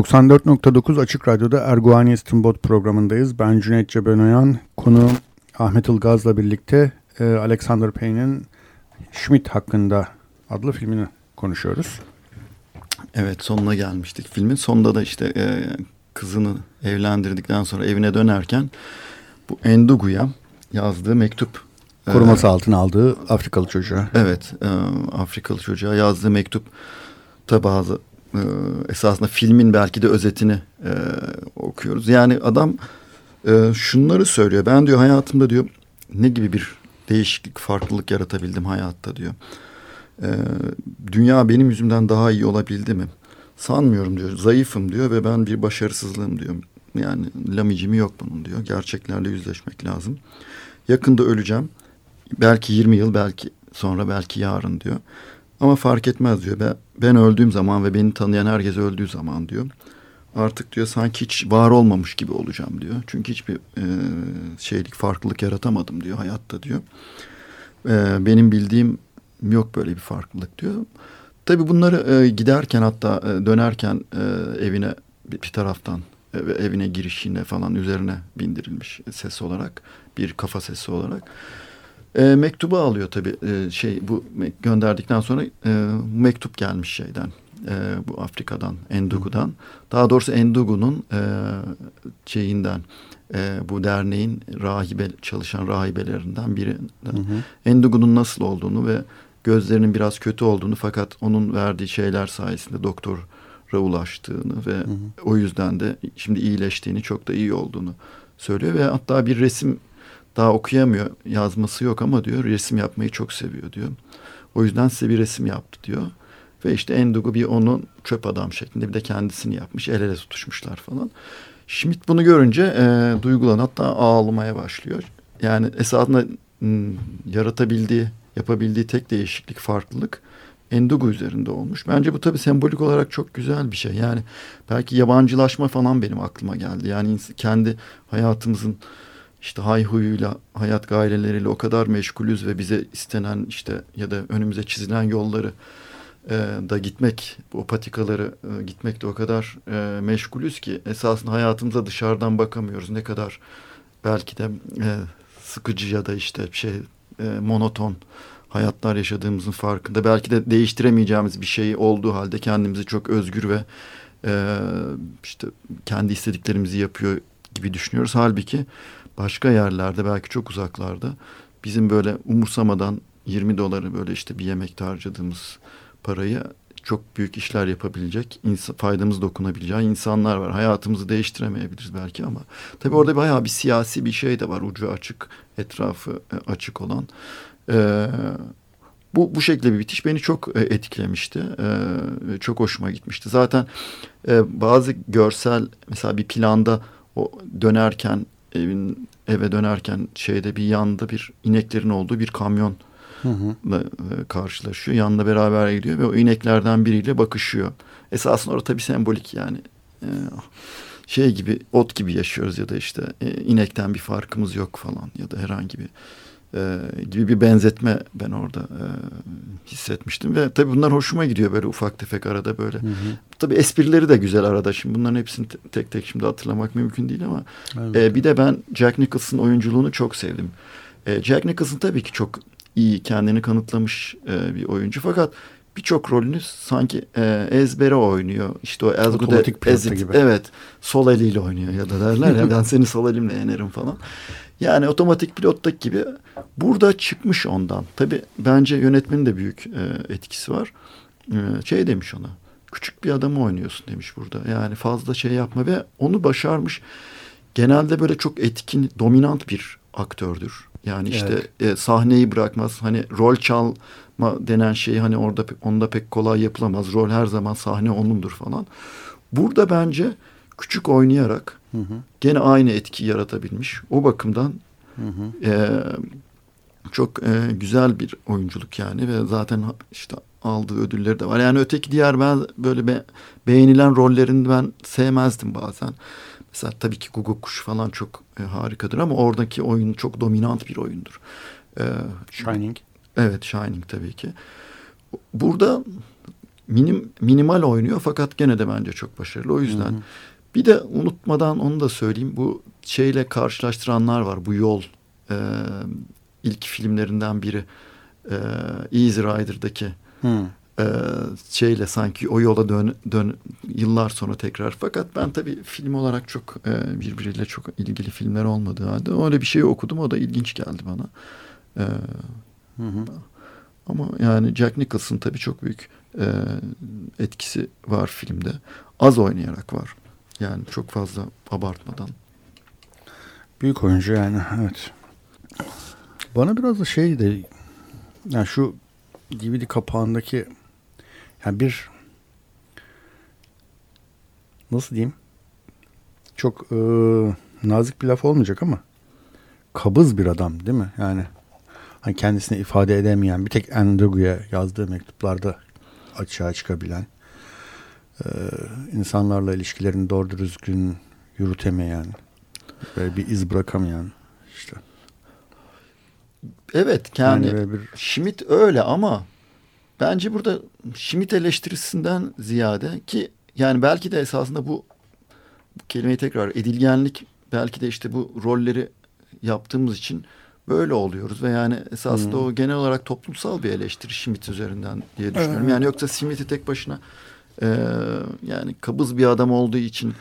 Speaker 2: 94.9 Açık Radyo'da Erguani İstinbot programındayız. Ben Cüneyt Cebenoyan, konu Ahmet Ilgaz'la birlikte e, Alexander Payne'in Schmidt hakkında adlı filmini konuşuyoruz.
Speaker 3: Evet sonuna gelmiştik filmin. Sonunda da işte e, kızını evlendirdikten sonra evine dönerken bu Endugu'ya yazdığı mektup.
Speaker 2: E, Koruması e, altına aldığı Afrikalı çocuğa.
Speaker 3: Evet e, Afrikalı çocuğa yazdığı mektup da bazı e, esasında filmin belki de özetini e, okuyoruz. Yani adam e, şunları söylüyor. Ben diyor hayatımda diyor ne gibi bir değişiklik, farklılık yaratabildim hayatta diyor. E, dünya benim yüzümden daha iyi olabildi mi? Sanmıyorum diyor. Zayıfım diyor ve ben bir başarısızlığım diyor. Yani lamicimi yok bunun diyor. Gerçeklerle yüzleşmek lazım. Yakında öleceğim. Belki 20 yıl, belki sonra, belki yarın diyor. Ama fark etmez diyor. Ben, ben öldüğüm zaman ve beni tanıyan herkes öldüğü zaman diyor. Artık diyor sanki hiç var olmamış gibi olacağım diyor. Çünkü hiçbir e, şeylik, farklılık yaratamadım diyor hayatta diyor. E, benim bildiğim yok böyle bir farklılık diyor. Tabi bunları e, giderken hatta e, dönerken e, evine bir, bir taraftan e, evine girişine falan üzerine bindirilmiş ses olarak bir kafa sesi olarak. E, mektubu alıyor tabii e, şey bu gönderdikten sonra e, mektup gelmiş şeyden e, bu Afrika'dan Endugu'dan. Daha doğrusu Endugu'nun e, şeyinden e, bu derneğin rahibe çalışan rahibelerinden biri Endugu'nun nasıl olduğunu ve gözlerinin biraz kötü olduğunu fakat onun verdiği şeyler sayesinde doktora ulaştığını ve hı hı. o yüzden de şimdi iyileştiğini çok da iyi olduğunu söylüyor ve hatta bir resim daha okuyamıyor yazması yok ama diyor resim yapmayı çok seviyor diyor. O yüzden size bir resim yaptı diyor. Ve işte Endugu bir onun çöp adam şeklinde bir de kendisini yapmış. El ele tutuşmuşlar falan. Schmidt bunu görünce e, duygulan hatta ağlamaya başlıyor. Yani esasında m, yaratabildiği, yapabildiği tek değişiklik, farklılık Endugu üzerinde olmuş. Bence bu tabii sembolik olarak çok güzel bir şey. Yani belki yabancılaşma falan benim aklıma geldi. Yani kendi hayatımızın işte hayhuyuyla, hayat gayreleriyle o kadar meşgulüz ve bize istenen işte ya da önümüze çizilen yolları e, da gitmek, o patikaları e, gitmek de o kadar e, meşgulüz ki esasında hayatımıza dışarıdan bakamıyoruz. Ne kadar belki de e, sıkıcı ya da işte şey e, monoton hayatlar yaşadığımızın farkında. Belki de değiştiremeyeceğimiz bir şey olduğu halde kendimizi çok özgür ve e, işte kendi istediklerimizi yapıyor gibi düşünüyoruz. Halbuki başka yerlerde belki çok uzaklarda bizim böyle umursamadan 20 doları böyle işte bir yemekte harcadığımız parayı çok büyük işler yapabilecek, faydamız dokunabileceği insanlar var. Hayatımızı değiştiremeyebiliriz belki ama tabii orada bayağı bir siyasi bir şey de var. Ucu açık, etrafı e, açık olan. Ee, bu, bu şekilde bir bitiş beni çok e, etkilemişti. Ee, çok hoşuma gitmişti. Zaten e, bazı görsel mesela bir planda o dönerken evin eve dönerken şeyde bir yanda bir ineklerin olduğu bir kamyon hı hı. E, karşılaşıyor. Yanında beraber gidiyor ve o ineklerden biriyle bakışıyor. Esasında orada tabii sembolik yani. E, şey gibi ot gibi yaşıyoruz ya da işte e, inekten bir farkımız yok falan ya da herhangi bir e, gibi bir benzetme ben orada e, hissetmiştim ve tabii bunlar hoşuma gidiyor böyle ufak tefek arada böyle. Hı hı. Tabii esprileri de güzel arada şimdi bunların hepsini tek tek şimdi hatırlamak mümkün değil ama evet. e, bir de ben Jack Nicholson oyunculuğunu çok sevdim. E, Jack Nicholson tabii ki çok iyi kendini kanıtlamış e, bir oyuncu fakat birçok rolünü sanki e, ezbere oynuyor. İşte o as good as it, gibi. evet sol eliyle oynuyor ya da derler ya ben seni sol elimle yenerim falan. Yani otomatik pilottaki gibi burada çıkmış ondan. Tabii bence yönetmenin de büyük e, etkisi var. E, şey demiş ona. Küçük bir adamı oynuyorsun demiş burada. Yani fazla şey yapma ve onu başarmış. Genelde böyle çok etkin, dominant bir aktördür. Yani işte evet. e, sahneyi bırakmaz. Hani rol çalma denen şey hani orada onda pek kolay yapılamaz. Rol her zaman sahne onundur falan. Burada bence küçük oynayarak hı hı. gene aynı etki yaratabilmiş. O bakımdan hı hı. E, çok e, güzel bir oyunculuk yani ve zaten işte aldığı ödülleri de var. Yani öteki diğer ben böyle be, beğenilen rollerini ben sevmezdim bazen. Mesela tabii ki Gugu Kuş falan çok e, harikadır ama oradaki oyun çok dominant bir oyundur.
Speaker 2: E, Shining.
Speaker 3: Evet Shining tabii ki. Burada minim, minimal oynuyor fakat gene de bence çok başarılı. O yüzden hı hı. Bir de unutmadan onu da söyleyeyim. Bu şeyle karşılaştıranlar var. Bu yol e, ilk filmlerinden biri. E, Easy Rider'daki hı. e, şeyle sanki o yola dön, dön yıllar sonra tekrar. Fakat ben tabii film olarak çok e, birbiriyle çok ilgili filmler olmadığı halde öyle bir şey okudum. O da ilginç geldi bana. E, hı hı. Ama yani Jack Nicholson tabii çok büyük e, etkisi var filmde. Az oynayarak var. Yani çok fazla abartmadan.
Speaker 2: Büyük oyuncu yani evet. Bana biraz da şey de yani şu DVD kapağındaki yani bir nasıl diyeyim çok e, nazik bir laf olmayacak ama kabız bir adam değil mi? Yani hani kendisini ifade edemeyen bir tek Endugu'ya yazdığı mektuplarda açığa çıkabilen e, insanlarla ilişkilerini doğru düzgün yürütemeyen böyle bir iz bırakamayan işte.
Speaker 3: Evet yani, yani bir... Schmidt öyle ama bence burada Schmidt eleştirisinden ziyade ki yani belki de esasında bu, bu kelimeyi tekrar edilgenlik belki de işte bu rolleri yaptığımız için böyle oluyoruz ve yani esasında hmm. o genel olarak toplumsal bir eleştiri Schmidt üzerinden diye düşünüyorum. Evet. Yani yoksa Schmidt'i tek başına e, yani kabız bir adam olduğu için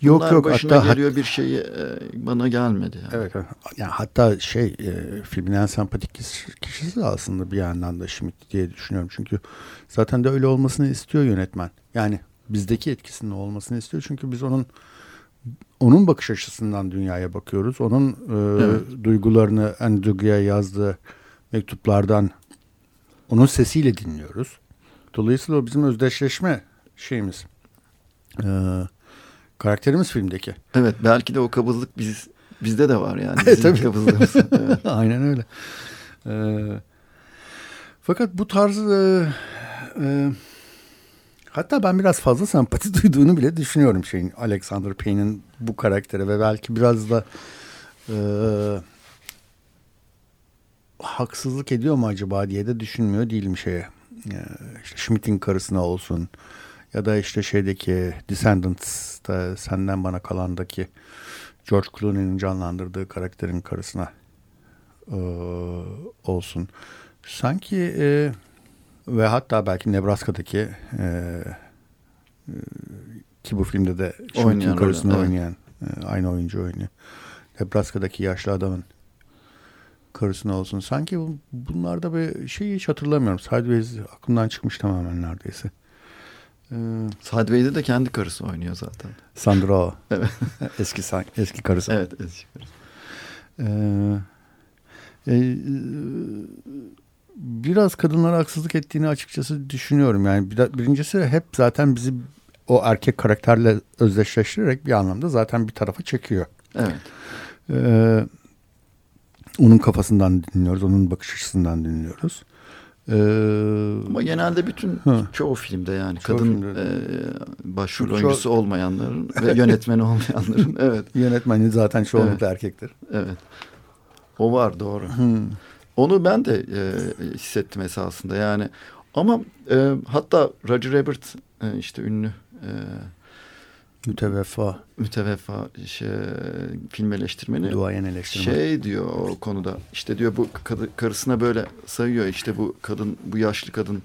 Speaker 3: Yok Bunlar yok başına hatta geliyor bir şeyi e, bana gelmedi. Yani.
Speaker 2: Evet yani hatta şey e, filmin en sempatik kişisi aslında bir yandan da Schmidt diye düşünüyorum. Çünkü zaten de öyle olmasını istiyor yönetmen. Yani bizdeki etkisinin olmasını istiyor. Çünkü biz onun onun bakış açısından dünyaya bakıyoruz. Onun e, evet. duygularını Endugu'ya yazdığı mektuplardan onun sesiyle dinliyoruz. Dolayısıyla o bizim özdeşleşme şeyimiz. Eee Karakterimiz filmdeki.
Speaker 3: Evet belki de o kabızlık biz bizde de var yani. [LAUGHS] Bizim Tabii. kabızlığımız. [LAUGHS]
Speaker 2: Evet. Aynen öyle. Ee, fakat bu tarz e, e, hatta ben biraz fazla sempati [LAUGHS] duyduğunu bile düşünüyorum şeyin Alexander Payne'in bu karaktere ve belki biraz da e, haksızlık ediyor mu acaba diye de düşünmüyor değilim şeye. Ee, işte Schmidt'in karısına olsun ya da işte şeydeki Descendants'ta senden bana kalandaki George Clooney'nin canlandırdığı karakterin karısına e, olsun. Sanki e, ve hatta belki Nebraska'daki e, ki bu filmde de Schmidt'in karısını öyle, oynayan e, aynı oyuncu oynuyor. Nebraska'daki yaşlı adamın karısına olsun. Sanki bunlarda bir şeyi hiç hatırlamıyorum. Sideways aklımdan çıkmış tamamen neredeyse.
Speaker 3: Ee, Sideways'de de kendi karısı oynuyor zaten.
Speaker 2: Sandra [LAUGHS] Oh. evet. eski eski karısı.
Speaker 3: Evet eski karısı. Ee,
Speaker 2: e, biraz kadınlara haksızlık ettiğini açıkçası düşünüyorum. Yani birincisi hep zaten bizi o erkek karakterle özdeşleştirerek bir anlamda zaten bir tarafa çekiyor.
Speaker 3: Evet.
Speaker 2: Ee, onun kafasından dinliyoruz, onun bakış açısından dinliyoruz.
Speaker 3: Ee, Ama genelde bütün hı. çoğu filmde yani çoğu kadın filmde. e, başrol oyuncusu çoğu... olmayanların ve yönetmeni olmayanların [LAUGHS] evet.
Speaker 2: Yönetmeni zaten çoğunlukla evet. erkektir.
Speaker 3: Evet. O var doğru. Hı. Onu ben de e, hissettim esasında yani. Ama e, hatta Roger Ebert e, işte ünlü e,
Speaker 2: Müteveffa.
Speaker 3: Müteveffa şey, film eleştirmeni.
Speaker 2: Duayen eleştirmen.
Speaker 3: Şey diyor o konuda işte diyor bu kadı, karısına böyle sayıyor işte bu kadın bu yaşlı kadın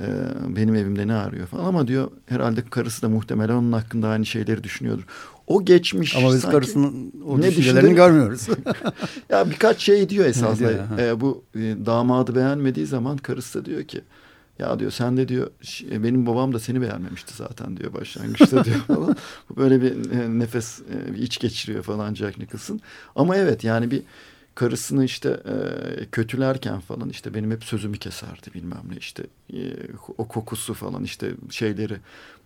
Speaker 3: e, benim evimde ne arıyor falan ama diyor herhalde karısı da muhtemelen onun hakkında aynı şeyleri düşünüyordur. O geçmiş.
Speaker 2: Ama biz sanki, karısının o ne düşüncelerini görmüyoruz. [LAUGHS]
Speaker 3: ya birkaç şey diyor esasında. e, bu e, damadı beğenmediği zaman karısı da diyor ki ya diyor sen de diyor e, benim babam da seni beğenmemişti zaten diyor başlangıçta diyor [LAUGHS] falan. Böyle bir e, nefes e, bir iç geçiriyor falan Jack Nicholson. Ama evet yani bir karısını işte kötülerken falan işte benim hep sözümü keserdi bilmem ne işte o kokusu falan işte şeyleri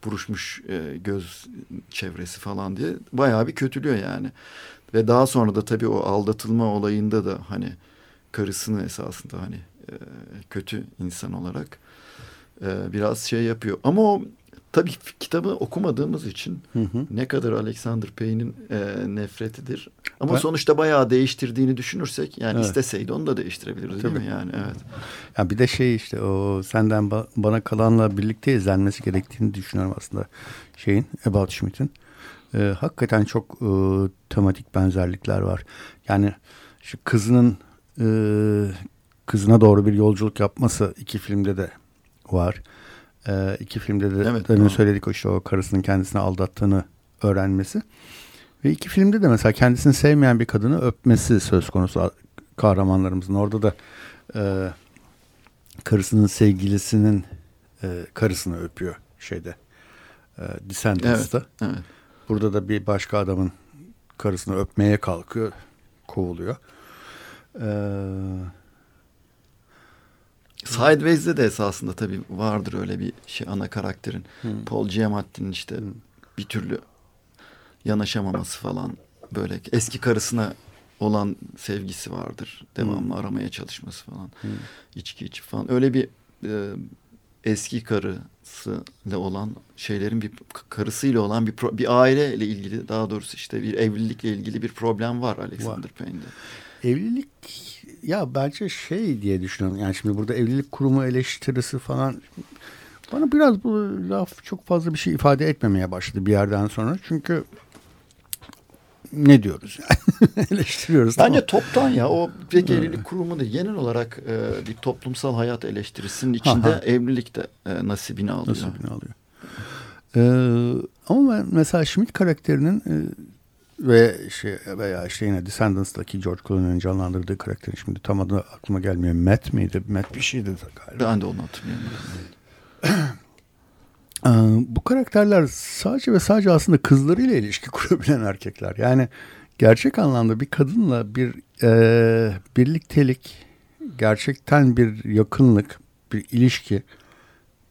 Speaker 3: buruşmuş göz çevresi falan diye bayağı bir kötülüyor yani. Ve daha sonra da tabii o aldatılma olayında da hani karısını esasında hani kötü insan olarak e, biraz şey yapıyor. Ama o tabii kitabı okumadığımız için hı hı. ne kadar Alexander Payne'in e, nefretidir Ama ben, sonuçta bayağı değiştirdiğini düşünürsek yani evet. isteseydi onu da değiştirebilirdi Tabii. değil mi yani evet.
Speaker 2: Ya bir de şey işte o senden ba bana kalanla birlikte izlenmesi gerektiğini düşünüyorum aslında şeyin About Schmidt'in. Ee, hakikaten çok e, tematik benzerlikler var. Yani şu kızının e, kızına doğru bir yolculuk yapması iki filmde de var. E, iki filmde de evet, demin söyledik o işte o karısının kendisini aldattığını öğrenmesi. Ve iki filmde de mesela kendisini sevmeyen bir kadını öpmesi söz konusu kahramanlarımızın. Orada da e, karısının sevgilisinin e, karısını öpüyor şeyde. E, Descendants'ta. Evet, evet. Burada da bir başka adamın karısını öpmeye kalkıyor. Kovuluyor. Eee
Speaker 3: Sideways'de de esasında tabii vardır öyle bir şey ana karakterin. Hmm. Paul Giamatti'nin işte hmm. bir türlü yanaşamaması falan böyle eski karısına olan sevgisi vardır. Devamlı hmm. aramaya çalışması falan. Hmm. İçki içip falan. Öyle bir e, eski karısıyla olan şeylerin bir karısıyla olan bir bir aileyle ilgili daha doğrusu işte bir evlilikle ilgili bir problem var Alexander Payne'de.
Speaker 2: Evlilik ya bence şey diye düşünüyorum. Yani şimdi burada evlilik kurumu eleştirisi falan bana biraz bu laf çok fazla bir şey ifade etmemeye başladı bir yerden sonra. Çünkü ne diyoruz yani [LAUGHS] eleştiriyoruz.
Speaker 3: Bence tamam. toptan ya o pek evlilik kurumu da genel olarak e, bir toplumsal hayat eleştirisinin içinde Aha. evlilik de e, nasibini alıyor.
Speaker 2: Nasibini alıyor. Ee, ama ben mesela Schmidt karakterinin e, ve şey veya işte yine Descendants'daki George Clooney'nin canlandırdığı karakterin şimdi tam adı aklıma gelmiyor. Matt miydi? Matt bir şeydi
Speaker 3: galiba. Ben de onu hatırlıyorum. [CLEARS THROAT]
Speaker 2: Bu karakterler sadece ve sadece aslında kızlarıyla ilişki [LAUGHS] kurabilen erkekler. Yani gerçek anlamda bir kadınla bir e, birliktelik, gerçekten bir yakınlık, bir ilişki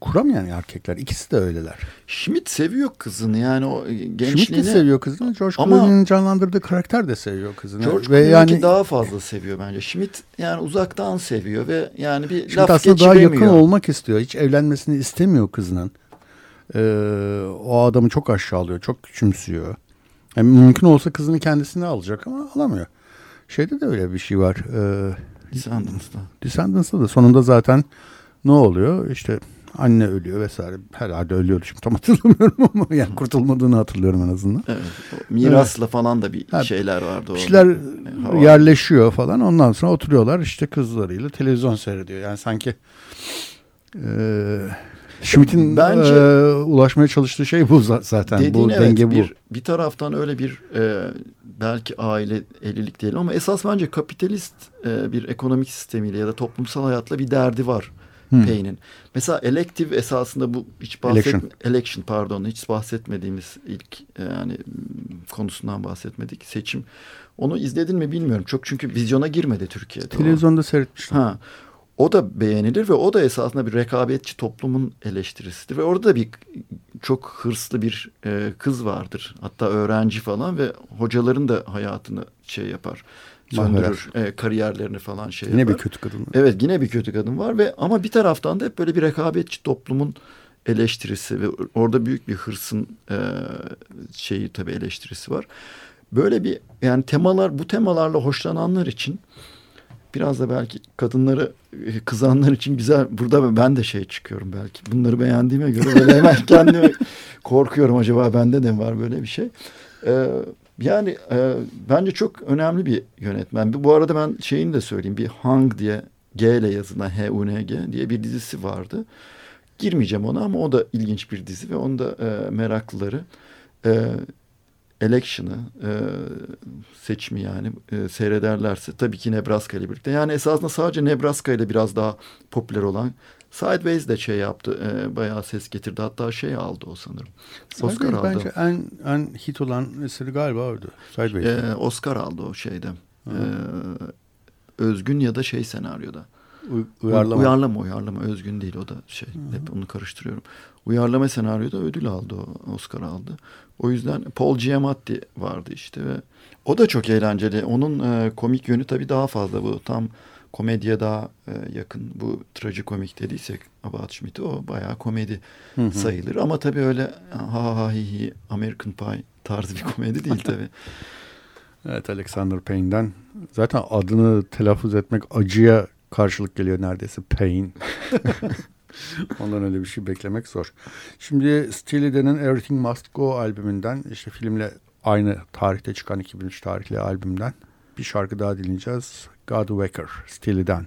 Speaker 2: kuramayan erkekler. İkisi de öyleler.
Speaker 3: Schmidt seviyor kızını yani o gençliğini.
Speaker 2: Schmidt de seviyor kızını. George Ama Clooney'nin canlandırdığı karakter de seviyor kızını.
Speaker 3: George ve yani daha fazla seviyor bence. Schmidt yani uzaktan seviyor ve yani bir Schmidt laf
Speaker 2: aslında daha yakın olmak istiyor. Hiç evlenmesini istemiyor kızının. Ee, o adamı çok aşağılıyor, çok küçümsüyor. Yani mümkün olsa kızını kendisine alacak ama alamıyor. Şeyde de öyle bir şey var. Ee,
Speaker 3: Descendants'da.
Speaker 2: Descendants'da da sonunda zaten ne oluyor? İşte anne ölüyor vesaire. Herhalde ölüyordu şimdi tam hatırlamıyorum [LAUGHS] ama yani kurtulmadığını hatırlıyorum en azından.
Speaker 3: Evet. Mirasla evet. falan da bir ha, şeyler vardı.
Speaker 2: Bir şeyler orada. yerleşiyor falan. Ondan sonra oturuyorlar işte kızlarıyla televizyon seyrediyor. Yani sanki e, Schmidt'in Bence, e, ulaşmaya çalıştığı şey bu zaten. Bu evet, denge
Speaker 3: bir, bu. Bir taraftan öyle bir e, belki aile evlilik değil ama esas bence kapitalist e, bir ekonomik sistemiyle ya da toplumsal hayatla bir derdi var hmm. Payne'in. Mesela elective esasında bu hiç bahset election. election pardon hiç bahsetmediğimiz ilk e, yani konusundan bahsetmedik seçim. Onu izledin mi bilmiyorum. Çok çünkü vizyona girmedi Türkiye'de.
Speaker 2: Televizyonda seyretmiştim. Ha.
Speaker 3: O da beğenilir ve o da esasında bir rekabetçi toplumun eleştirisidir. Ve orada da bir çok hırslı bir e, kız vardır. Hatta öğrenci falan ve hocaların da hayatını şey yapar söndürür e, kariyerlerini falan şey
Speaker 2: yine
Speaker 3: yapar.
Speaker 2: bir kötü kadın.
Speaker 3: Evet yine bir kötü kadın var ve ama bir taraftan da hep böyle bir rekabetçi toplumun eleştirisi ve orada büyük bir hırsın e, şeyi tabii eleştirisi var. Böyle bir yani temalar bu temalarla hoşlananlar için biraz da belki kadınları e, kızanlar için güzel burada ben de şey çıkıyorum belki bunları beğendiğime göre böyle hemen [LAUGHS] kendime korkuyorum acaba bende de var böyle bir şey. Ee, yani e, bence çok önemli bir yönetmen. Bu arada ben şeyini de söyleyeyim. Bir Hang diye G ile yazılan H-U-N-G diye bir dizisi vardı. Girmeyeceğim ona ama o da ilginç bir dizi ve onu da e, meraklıları e, election'ı e, seçimi yani e, seyrederlerse tabii ki Nebraska ile birlikte. Yani esasında sadece Nebraska ile biraz daha popüler olan Sideways de şey yaptı. E, bayağı ses getirdi. Hatta şey aldı o sanırım.
Speaker 2: Sideways Oscar aldı. Bence en, en hit olan eseri galiba oydu. Sideways.
Speaker 3: E, Oscar aldı o şeyde. E, özgün ya da şey senaryoda.
Speaker 2: U uyarlama.
Speaker 3: Uyarlama uyarlama. Özgün değil o da şey. Hı. Hep onu karıştırıyorum. Uyarlama senaryoda ödül aldı o. Oscar aldı. O yüzden Paul Giamatti vardı işte ve o da çok eğlenceli. Onun e, komik yönü tabii daha fazla bu. Tam komediye daha e, yakın. Bu trajikomik dediysek About Schmidt'i o bayağı komedi hı hı. sayılır. Ama tabii öyle ha ha hi hi American Pie tarzı bir komedi değil [LAUGHS] tabii.
Speaker 4: Evet Alexander Payne'den. Zaten adını telaffuz etmek acıya karşılık geliyor neredeyse. Payne. [LAUGHS] Ondan öyle bir şey beklemek zor. Şimdi Steely Dan'ın Everything Must Go albümünden işte filmle aynı tarihte çıkan 2003 tarihli albümden bir şarkı daha dinleyeceğiz. God Waker, Steely Dan.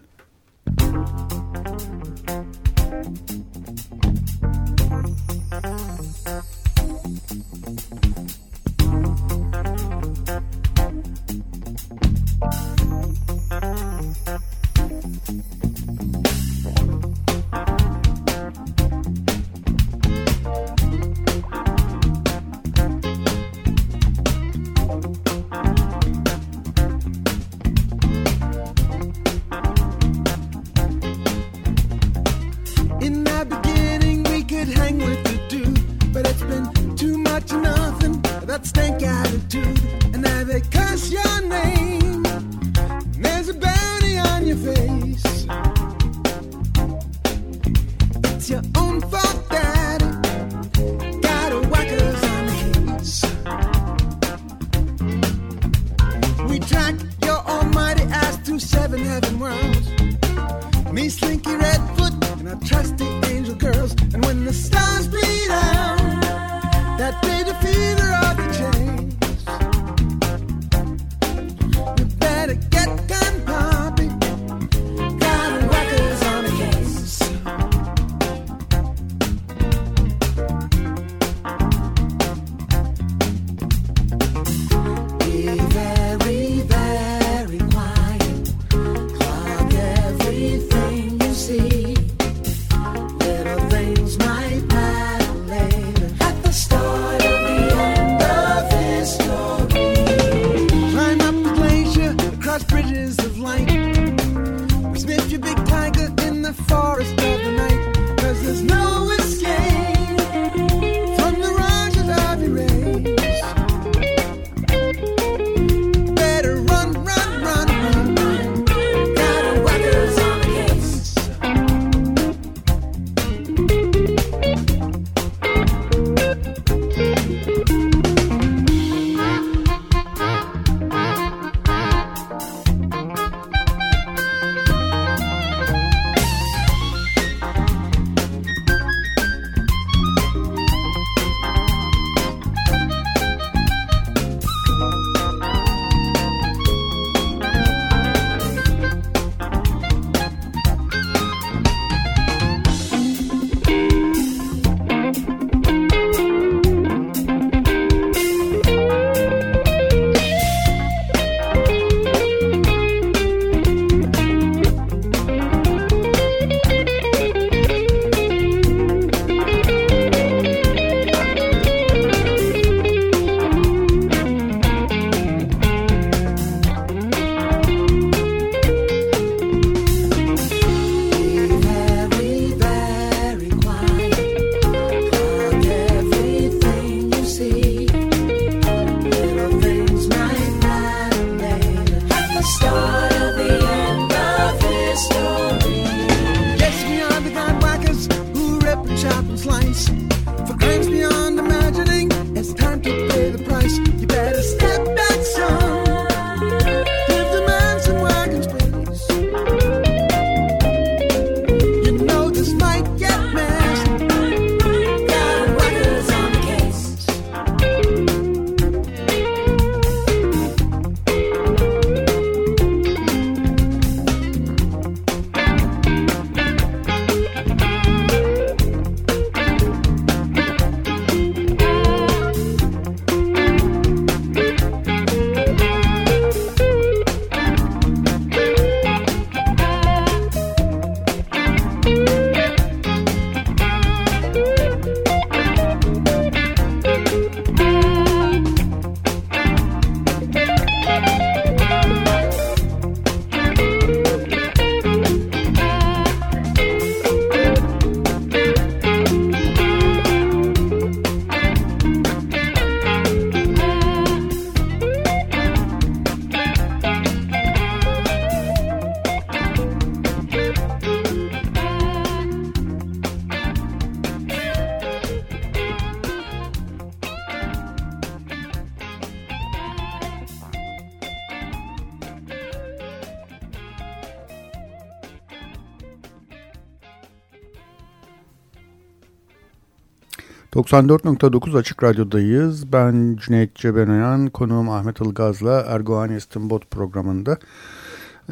Speaker 2: 94.9 Açık Radyo'dayız. Ben Cüneyt Cebenayan, konuğum Ahmet Ilgaz'la Erguvan İstinbot programında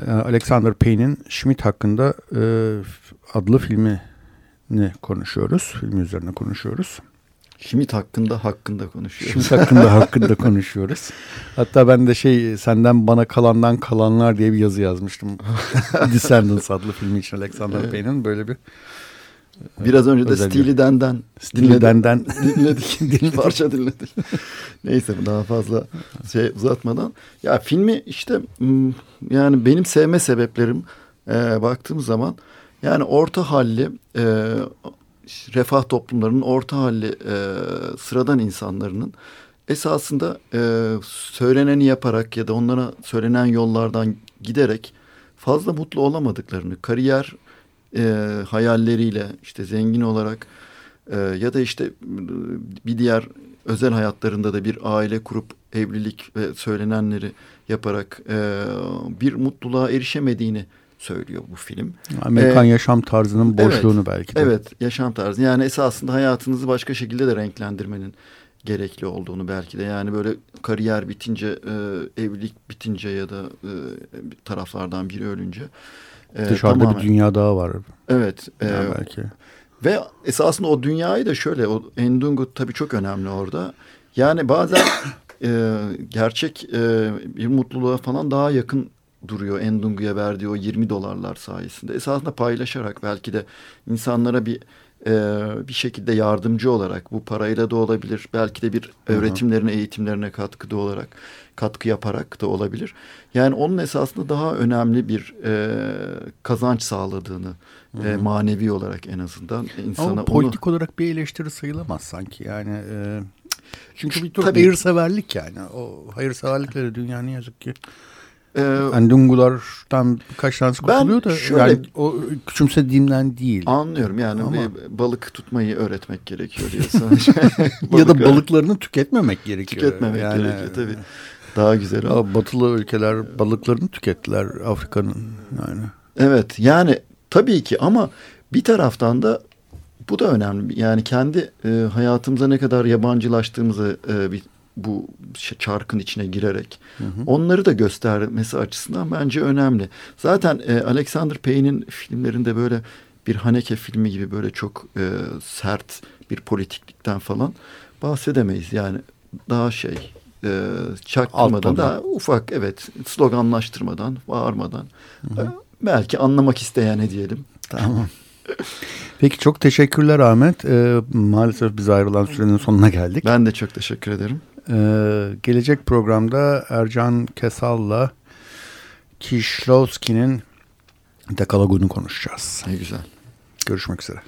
Speaker 2: e, Alexander Payne'in Schmidt hakkında e, adlı filmini konuşuyoruz. Film üzerine konuşuyoruz.
Speaker 3: Schmidt hakkında hakkında konuşuyoruz.
Speaker 2: Schmidt hakkında hakkında konuşuyoruz. [LAUGHS] Hatta ben de şey senden bana kalandan kalanlar diye bir yazı yazmıştım. [LAUGHS] Descendants adlı filmi için Alexander Payne'in böyle bir
Speaker 3: Biraz önce de Stili Denden
Speaker 2: Stili Denden
Speaker 3: dinledik. dinledik. Parça dinledik. Neyse daha fazla şey uzatmadan. Ya filmi işte yani benim sevme sebeplerim e, baktığım zaman yani orta halli e, refah toplumlarının orta halli e, sıradan insanların esasında e, söyleneni yaparak ya da onlara söylenen yollardan giderek fazla mutlu olamadıklarını, kariyer e, hayalleriyle işte zengin olarak e, ya da işte bir diğer özel hayatlarında da bir aile kurup evlilik ve söylenenleri yaparak e, bir mutluluğa erişemediğini söylüyor bu film.
Speaker 2: Amerikan ee, yaşam tarzının boşluğunu
Speaker 3: evet,
Speaker 2: belki de.
Speaker 3: Evet, yaşam tarzı. Yani esasında hayatınızı başka şekilde de renklendirmenin gerekli olduğunu belki de. Yani böyle kariyer bitince, e, evlilik bitince ya da e, taraflardan biri ölünce
Speaker 2: ee, Dışarıda tamamen. bir dünya daha var.
Speaker 3: Evet. E, belki. Ve esasında o dünyayı da şöyle, o Endungu tabii çok önemli orada. Yani bazen [COUGHS] e, gerçek e, bir mutluluğa falan daha yakın duruyor Endungu'ya verdiği o 20 dolarlar sayesinde. Esasında paylaşarak belki de insanlara bir e, bir şekilde yardımcı olarak bu parayla da olabilir. Belki de bir öğretimlerine, eğitimlerine katkıda olarak katkı yaparak da olabilir. Yani onun esasında daha önemli bir e, kazanç sağladığını e, manevi olarak en azından insana
Speaker 2: Ama politik onu... olarak bir eleştiri sayılamaz sanki yani. E, çünkü bir tür Tabii. hayırseverlik yani. O hayırseverlikle de dünya ne yazık ki ee, yani Dungular'dan birkaç tanesi kurtuluyor da şöyle, yani o küçümsediğimden değil.
Speaker 3: Anlıyorum yani Ama, balık tutmayı öğretmek gerekiyor diyorsun. [LAUGHS] [LAUGHS]
Speaker 2: ya da balıklarını tüketmemek gerekiyor.
Speaker 3: Tüketmemek yani, gerekiyor tabii. Daha güzel
Speaker 2: o. Batılı ülkeler balıklarını tükettiler Afrika'nın yani.
Speaker 3: Evet yani tabii ki ama bir taraftan da bu da önemli. Yani kendi e, hayatımıza ne kadar yabancılaştığımızı e, bir bu çarkın içine girerek hı hı. onları da göstermesi açısından bence önemli. Zaten e, Alexander Payne'in filmlerinde böyle bir Haneke filmi gibi böyle çok e, sert bir politiklikten falan bahsedemeyiz. Yani daha şey e, çaktırmadan daha ufak evet sloganlaştırmadan bağırmadan hı hı. E, belki anlamak isteyene diyelim.
Speaker 2: Tamam. Peki çok teşekkürler Ahmet. Ee, maalesef biz ayrılan sürenin sonuna geldik.
Speaker 3: Ben de çok teşekkür ederim.
Speaker 2: Ee, gelecek programda Ercan Kesal'la Kişlovski'nin Dekalogu'nu konuşacağız.
Speaker 3: Ne güzel.
Speaker 2: Görüşmek üzere.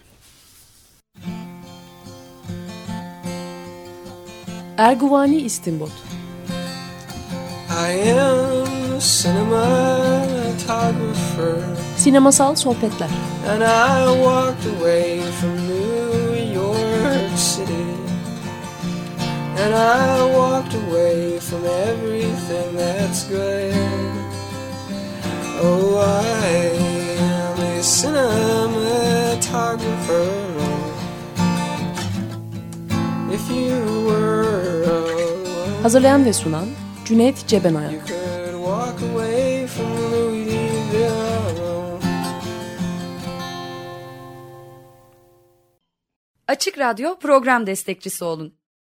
Speaker 1: Erguvani İstinbot I am a cinematographer Sinemasal sohbetler And I walked away from New York City And I walked away from everything that's good. Oh, I am a cinematographer. If you were Hazırlayan ve sunan Cüneyt Cebenayak.
Speaker 5: Açık Radyo program destekçisi olun